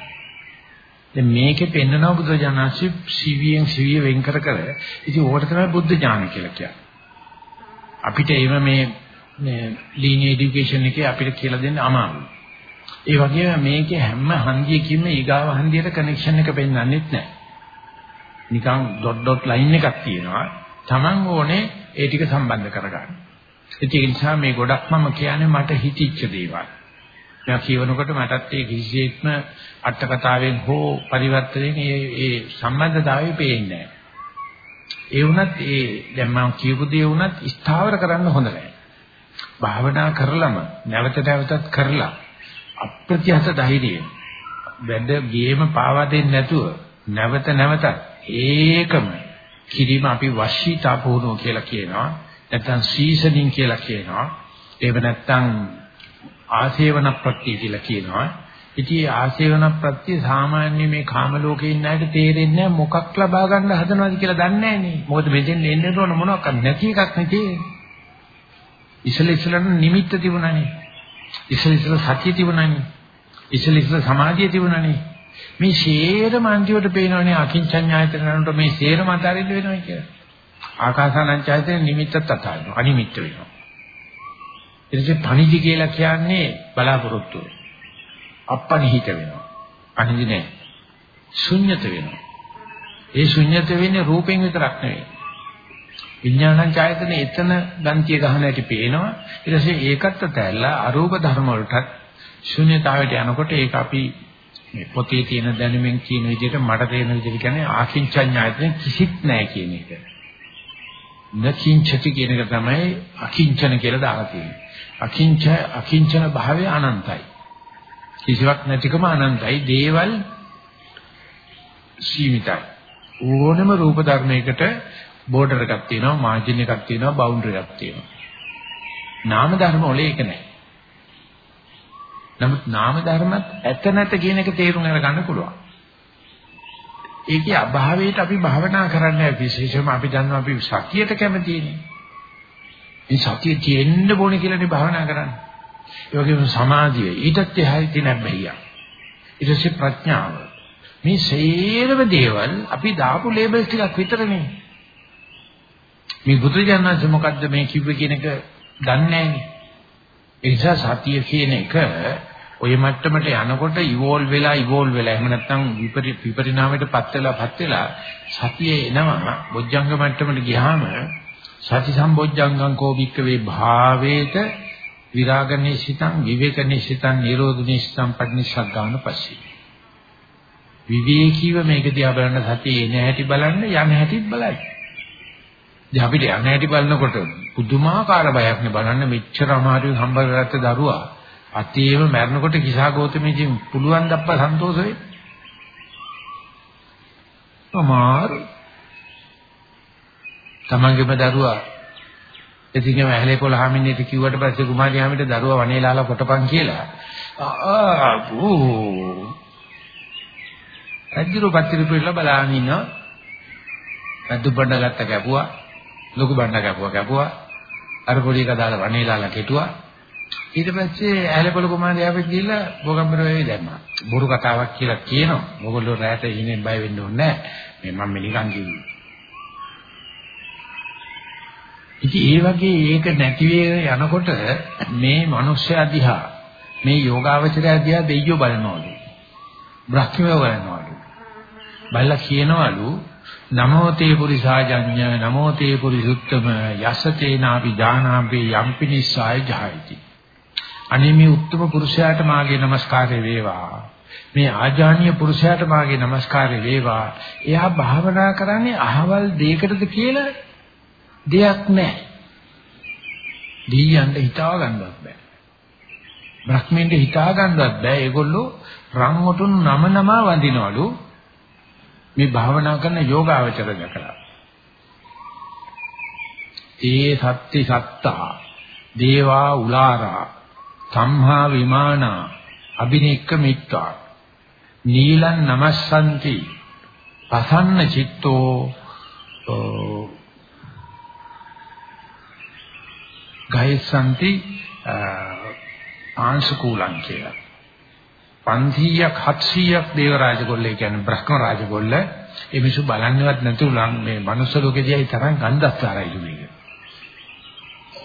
දැන් මේකේ පෙන්නනවා බුදුජානසී සිවියෙන් සිවිය වෙන් කර කර ඉතින් ඕකට තමයි බුද්ධ ඥාන කියලා කියන්නේ. අපිට ඒව මේ මේ ලිනියර් এডুকেෂන් එකේ අපිට කියලා දෙන්න අමාරුයි. ඒ වගේම මේකේ හැම හන්දියකින්ම ඊගාව හන්දියට කනෙක්ෂන් එක පෙන්වන්නෙත් නැහැ. නිකන් ඩොට් ඩොට් ලයින් එකක් තියෙනවා. Taman ඕනේ ඒ ටික සම්බන්ධ කරගන්න. ඒක නිසා මේ ගොඩක් මම කියන්නේ මට හිතිච්ච දේවල්. මම කියවනකොට මටත් ඒ කිසිසේත්ම අට කතාවෙන් හෝ පරිවර්තනයෙන් ඒ සම්බන්ධතාවය පේන්නේ නැහැ. ඒ වුණත් ඒ දැන් මම කියපු දේ වුණත් ස්ථාවර කරන්න හොඳ නැහැ. භාවනා කරලම නැවත නැවතත් කරලා අප්‍රත්‍යහත ධෛර්යය වැඩ ගේම පාවා දෙන්නේ නැතුව නැවත නැවත ඒකම කිරීම අපි වශීතා පුහුණුව කියලා කියනවා. නැත්නම් සීසනින් කියලා කියනවා. එහෙම නැත්නම් ආසේවන ප්‍රත්‍ය කියලා කියනවා. ඉතින් ආසේවන ප්‍රත්‍ය සාමාන්‍ය මේ කාම ලෝකේ ඉන්න අයට තේරෙන්නේ මොකක් ලබා ගන්න හදනවද කියලා දන්නේ නැහැ නේ මොකද මෙතෙන් එන්න ඕන මොනවක් නැති එකක් නෙකේ ඉසල ඉසලන නිමිත්ත තිබුණානේ ඉස්සෙල් ඉස්සෙල් සතිය තිබුණානේ. ඉස්සෙල් ඉස්සෙල් සමාධිය තිබුණානේ. මේ ශේරම අන්තිමට පේනවනේ අකින්චඤ්ඤායතන කරනකොට මේ ශේරම අතාරින්න වෙනවා කියලා. ආකාසානංචායතන නිමිත්තත් අතාරිනවා. අනිමිත්ත වෙනවා. ඊටසේ පණිදි කියලා කියන්නේ බලාපොරොත්තු. අපනිහිත වෙනවා. අනිදි නෑ. ශුන්්‍යත වෙනවා. ඒ ශුන්්‍යත වෙන්නේ රූපෙන් විතරක් නෙවෙයි. විඥානං ඡායතන එතන ගන්තිය ගහන හැටි පේනවා ඊට පස්සේ ඒකත් තැල්ලා අරූප ධර්ම වලට ශුන්‍යතාවයට යනකොට ඒක අපි මේ පොතේ තියෙන දැනුමින් කියන විදිහට මට තේරෙන විදිහට කියන්නේ ආකින්චඤ්ඤායතන කිසිත් නැහැ කියන එක. නකින්චති කියන එක තමයි අකින්චන කියලා දාලා තියෙන්නේ. අකින්ච අකින්චන භාවය අනන්තයි. කිසිවක් නැතිකම අනන්තයි. දේවල් සීමිතයි. ඕනම රූප ධර්මයකට බෝඩර් එකක් තියෙනවා, මාජින් එකක් තියෙනවා, බවුන්ඩරි එකක් තියෙනවා. නාම ධර්ම වල ඒක නැහැ. නමුත් නාම ධර්මත් ඇත නැත කියන එක තේරුම් අරගන්න පුළුවන්. ඒකේ අභාවයට අපි භාවනා කරන්නේ විශේෂම අපි දන්නවා අපි සතියට කැමතිනේ. මේ සතිය තියෙන්න ඕනේ කියලානේ භාවනා කරන්නේ. ඒ වගේම සමාධිය ඊටත් එහා තියෙන බැහැ. ඊට පස්සේ ප්‍රඥාව. මේ සේරම දේවල් අපි දාපු ලේබල්ස් ටිකක් විතරනේ. මේ බුදුජානක මොකද්ද මේ කිව්වේ කියන එක දන්නේ නැහැනේ. ඒ නිසා සතිය කියන එක ඔය මට්ටමට යනකොට ඉවෝල්ව් වෙලා ඉවෝල්ව් වෙලා එහෙම නැත්නම් විපරිණාමයටපත් වෙලා පත් වෙලා සතිය එනවා බොජ්ජංග මට්ටමට ගියාම සති සම්බොජ්ජංගං කෝ වික්කවේ භාවේත විරාගනිසිතං විවේකනිසිතං නිරෝධනිසිතං පටිනිස්සග්ගාන පස්සේ විවේකීව මේක දිහා බලන සතිය එන හැටි බලන්න යන හැටිත් බලන්න දැන් අපිට යන්න හැටි බලනකොට පුදුමාකාර බයක් නේ බලන්න මෙච්චර අමාරුවෙන් හම්බ කරගත්ත දරුවා අතීම මැරෙනකොට කිසා ගෞතමීකින් පුළුවන් දප්ප සන්තෝෂ වෙයි. අමාරු. තමන්ගේම දරුවා එදිනෙම ඇහැලේ කොළහමින්නේට කිව්වට පස්සේ කුමාරියාමිට දරුවා වනේලාලා කොටපන් කියලා. ආ බූ. අජිරු පත්‍රිපු පිළිලා බලාගෙන ඉන්නවා. දුබ්බඩ ගත්ත කැපුවා. ලොකු බණ්ඩ කැපුවා කැපුවා අර පොඩි එක දාලා වනේලාලා කෙටුවා ඊට පස්සේ ඇලපොළ කුමාරයා ආවෙත් ගිහිල්ලා බෝගම්බර වෙවි දැම්මා බොරු කතාවක් කියලා කියනවා මොගොල්ලෝ රැයට ඉන්නේ බය වෙන්න ඕනේ නැහැ මේ මම නිකන් කිව්වේ ඉතින් ඒ වගේ ඒක නැති යනකොට මේ මිනිස්යා දිහා මේ යෝගාවචරය දිහා දෙයියෝ බලනවලු. බ්‍රහ්මයා බලනවලු. බලලා කියනවලු නමෝතේ පුරිසාජඤ්ඤ නමෝතේ පුරිසුත්තම යසතේනාපි ඥානාම්පේ යම්පිනිසාය ජායති. අනේ මේ උත්තර පුරුෂයාට මාගේ নমස්කාරය වේවා. මේ ආජානීය පුරුෂයාට මාගේ নমස්කාරය වේවා. එයා භාවනා කරන්නේ අහවල් දෙයකටද කියලා දෙයක් නැහැ. දෙයියන්ට හිතා ගන්නවත් බෑ. බ්‍රහ්මෙන්ට හිතා ගන්නවත් බෑ. ඒගොල්ලෝ රන් ඔටුන් නම නම වඳිනවලු මේ භාවනා කරන යෝගාවචර දැකලා. ඒ සත්‍ති සත්තා දේවා උලාරා සම්හා විමානා අබිනික්ක මිත්වා නීලං නමස්සන්ති පසන්න චිත්තෝ ගයසන්ති ආංශකූලං කියලා 500ක් 700ක් දේව රාජගොල්ලේ කියන්නේ බ්‍රහ්ම රාජගොල්ල ඒ මිසු බලන්නේවත් නැතුව මේ මනුස්ස ලෝකෙදී තරම් ගන්ධස්සාරයිලු මේක.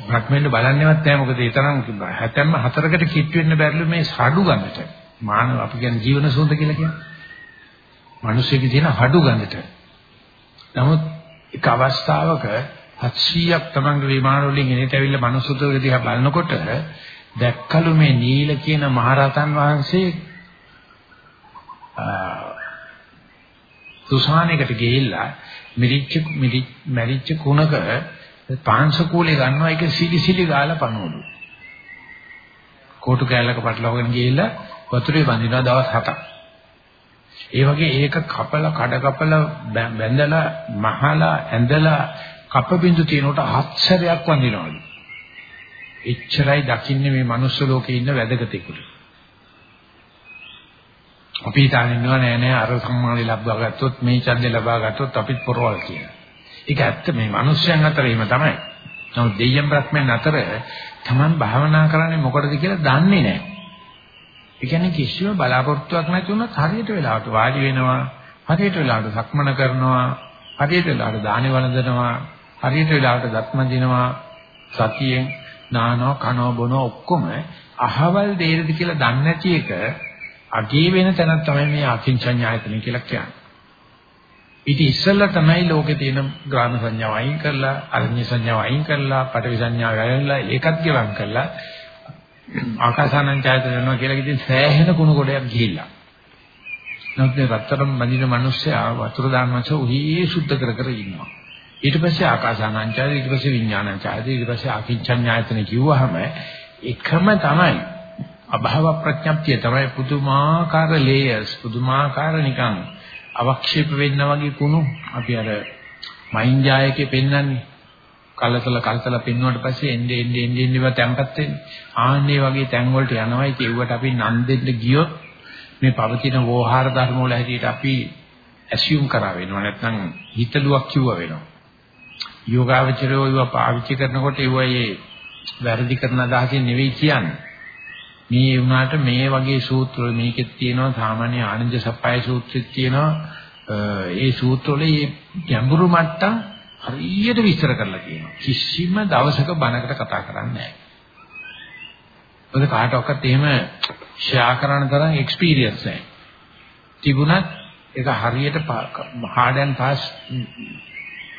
බ්‍රහ්මෙන්ද බලන්නේවත් නැහැ මොකද ඒ තරම් හැතැම්ම හතරකට කිට් වෙන්න බැරිලු මේ සාඩු ගන්නට. මානව අපි කියන්නේ ජීවන සුවඳ කියලා කියන්නේ. මිනිස්සෙකේ තියෙන හඩු ගන්නට. නමුත් එක අවස්ථාවක 700ක් තමන්ගේ විමාන වලින් එනට ඇවිල්ලා මනුස්සතුගේ දිහා බලනකොට දැක්කලු මේ නීල කියන මහරහතන් වහන්සේ සුසානයකට ගිහිල්ලා මිරිච්ච මිරිච්ච කුණක පාංශ කූලේ ගන්නවා ඒක සිලි සිලි ගාලා පනවලු. කෝටු කෑල්ලක පටලවාගෙන ගිහිල්ලා වතුරේ බඳිනවා දවස් 7ක්. ඒ වගේ ඒක කපලා කඩ කපලා බැඳලා මහලා ඇඳලා කප බින්දු තිනකොට හත්සරයක් වඳිනවලු. එච්චරයි දකින්නේ මේ මනුස්ස ලෝකේ ඉන්න වැදගත්ෙකුට. අපි හිතාගෙන ඉන්නවා නෑ නෑ අර සම්මානය ලබා ගත්තොත් මේ ඡන්දය ලබා ගත්තොත් අපිත් පොරවල් කියලා. ඒක ඇත්ත මේ මිනිස්යන් අතර එහෙම තමයි. නමුත් දෙයියන් බ්‍රහ්මයන් අතර Taman භාවනා කරන්නේ මොකටද කියලා දන්නේ නැහැ. ඒ කියන්නේ කිසිම බලාපොරොත්තුවක් නැති වුණත් හරියට වෙලාවට වාඩි වෙනවා, හරියට වෙලාවට සක්මන කරනවා, හරියට වෙලාවට දානේ වළඳනවා, හරියට වෙලාවට දත්ම දිනවා, සතියෙන් නානවා, කනවා, බොනවා ඔක්කොම අහවල් දෙයද කියලා දන්නේ නැති එක අගේ වෙන තැනක් තමයි මේ අකින්චඤ්ඤායතන කියලා කියන්නේ. ඉතින් ඉස්සෙල්ලා තමයි ලෝකේ තියෙන ග්‍රාම සංඥාව අයින් කරලා, අරඤ්‍ය සංඥාව අයින් කරලා, පටවි සංඥාව වැළඳලා ඒකත් ගෙවම් කරලා ආකාසානං ඡායතන යනවා කියලා කිව්දින් සෑහෙන කුණු කොටයක් ගිහිල්ලා. නමුත් මේ රත්තරන් බඳින මිනිස්සයා වතුර දාන්නස උහි සුද්ධ කර කර ඉන්නවා. ඊට පස්සේ ආකාසානං ඡායතන ඊට පස්සේ විඥානං ඡායතන ඊට පස්සේ අකින්චඤ්ඤායතන කිව්වහම එකම තමයි අභාව ප්‍රඥප්තිය තමයි පුදුමාකාර ලේයර්ස් පුදුමාකාර නිකන් අවක්ෂේප වෙන්න වගේ කුණු. අපි අර මයින්ජායකේ පෙන්වන්නේ කලසල කලසල පෙන්වුවට පස්සේ එන්නේ එන්නේ එන්නේ එන්නේ තැම්පත් වෙන්නේ. ආන්නේ වගේ තැන් වලට යනවායි කියුවට අපි නන් දෙන්න ගියොත් මේ පවතින වෝහාර ධර්ම වල හැටියට අපි ඇසියුම් කරා වෙනවා. නැත්නම් හිතලුවක් කිව්වා වෙනවා. යෝගාවචරයෝ ඒවා පාවිච්චි කරනකොට ඒවයේ වැරදි කරන අදහසින් නෙවෙයි කියන්නේ මේ වුණාට මේ වගේ සූත්‍ර මේකෙත් තියෙනවා සාමාන්‍ය ආනන්ද සප්පයි සූත්‍රෙත් තියෙනවා ඒ සූත්‍රවල මේ ගැඹුරු මට්ටම් හරියට විස්තර කරලා තියෙනවා කිසිම දවසක බණකට කතා කරන්නේ නැහැ. මොකද කාටවත් එහෙම ෂෙයා කරන තරම් එක්ස්පීරියන්ස් නැහැ. තිබුණත් ඒක හරියට hard and fast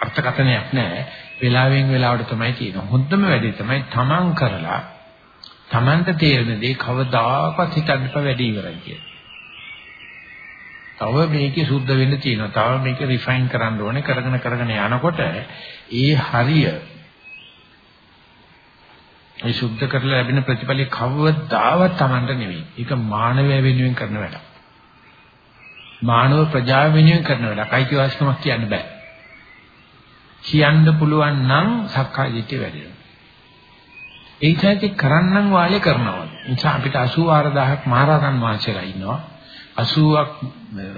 අර්ථකථනයක් නැහැ. වෙලාවෙන් වෙලාවට තමයි තියෙනවා. හොඳම වැඩේ තමයි තමන් කරලා Tamanta තේරෙන දේ කවදාකවත් හිතන්න එපා වැඩි ඉවරයි කියලා. තව මේකේ සුද්ධ වෙන්න තියෙනවා. තව මේක රිෆයින් කරන්න ඕනේ. කරගෙන කරගෙන යනකොට ඒ හරිය ඒ සුද්ධ කරලා ලැබෙන ප්‍රතිඵලය කවදාවත් Tamanta නෙවෙයි. ඒක මානවය වෙනුවෙන් කරන වැඩක්. මානව ප්‍රජාව වෙනුවෙන් කරන වැඩක්. අයිතිවාසිකමක් කියන්න බෑ. කියන්න පුළුවන් නම් සක්කාය දිට්ඨිය වැඩි වෙනවා. ඒ කියන්නේ කරන්නම් වාලේ කරනවා. නිසා අපිට 84000ක් මහරහතන් වහන්සේලා ඉන්නවා. 80ක්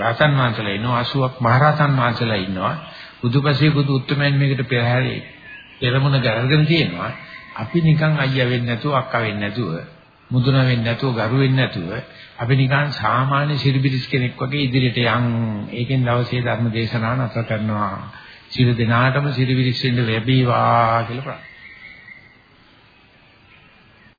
රහතන් වහන්සේලා ඉන්නවා. 80ක් මහරහතන් වහන්සේලා ඉන්නවා. බුදුපසේ බුදු උත්තමයන් මේකට පෙරහැරේ පෙරමුණ ගරගෙන තියෙනවා. අපි නිකන් අයියා වෙන්නේ නැතුව අක්කා වෙන්නේ නැතුව මුදුන වෙන්නේ නැතුව ගරු වෙන්නේ නැතුව අපි නිකන් සාමාන්‍ය සිරිබිරිස් කෙනෙක් වගේ ඉදිරියට යන් ඒකෙන් දවසේ ධර්ම දේශනාව නතර කරනවා. සියලු දෙනාටම සිරිබිරිස් වෙන්න ලැබේවා කියලා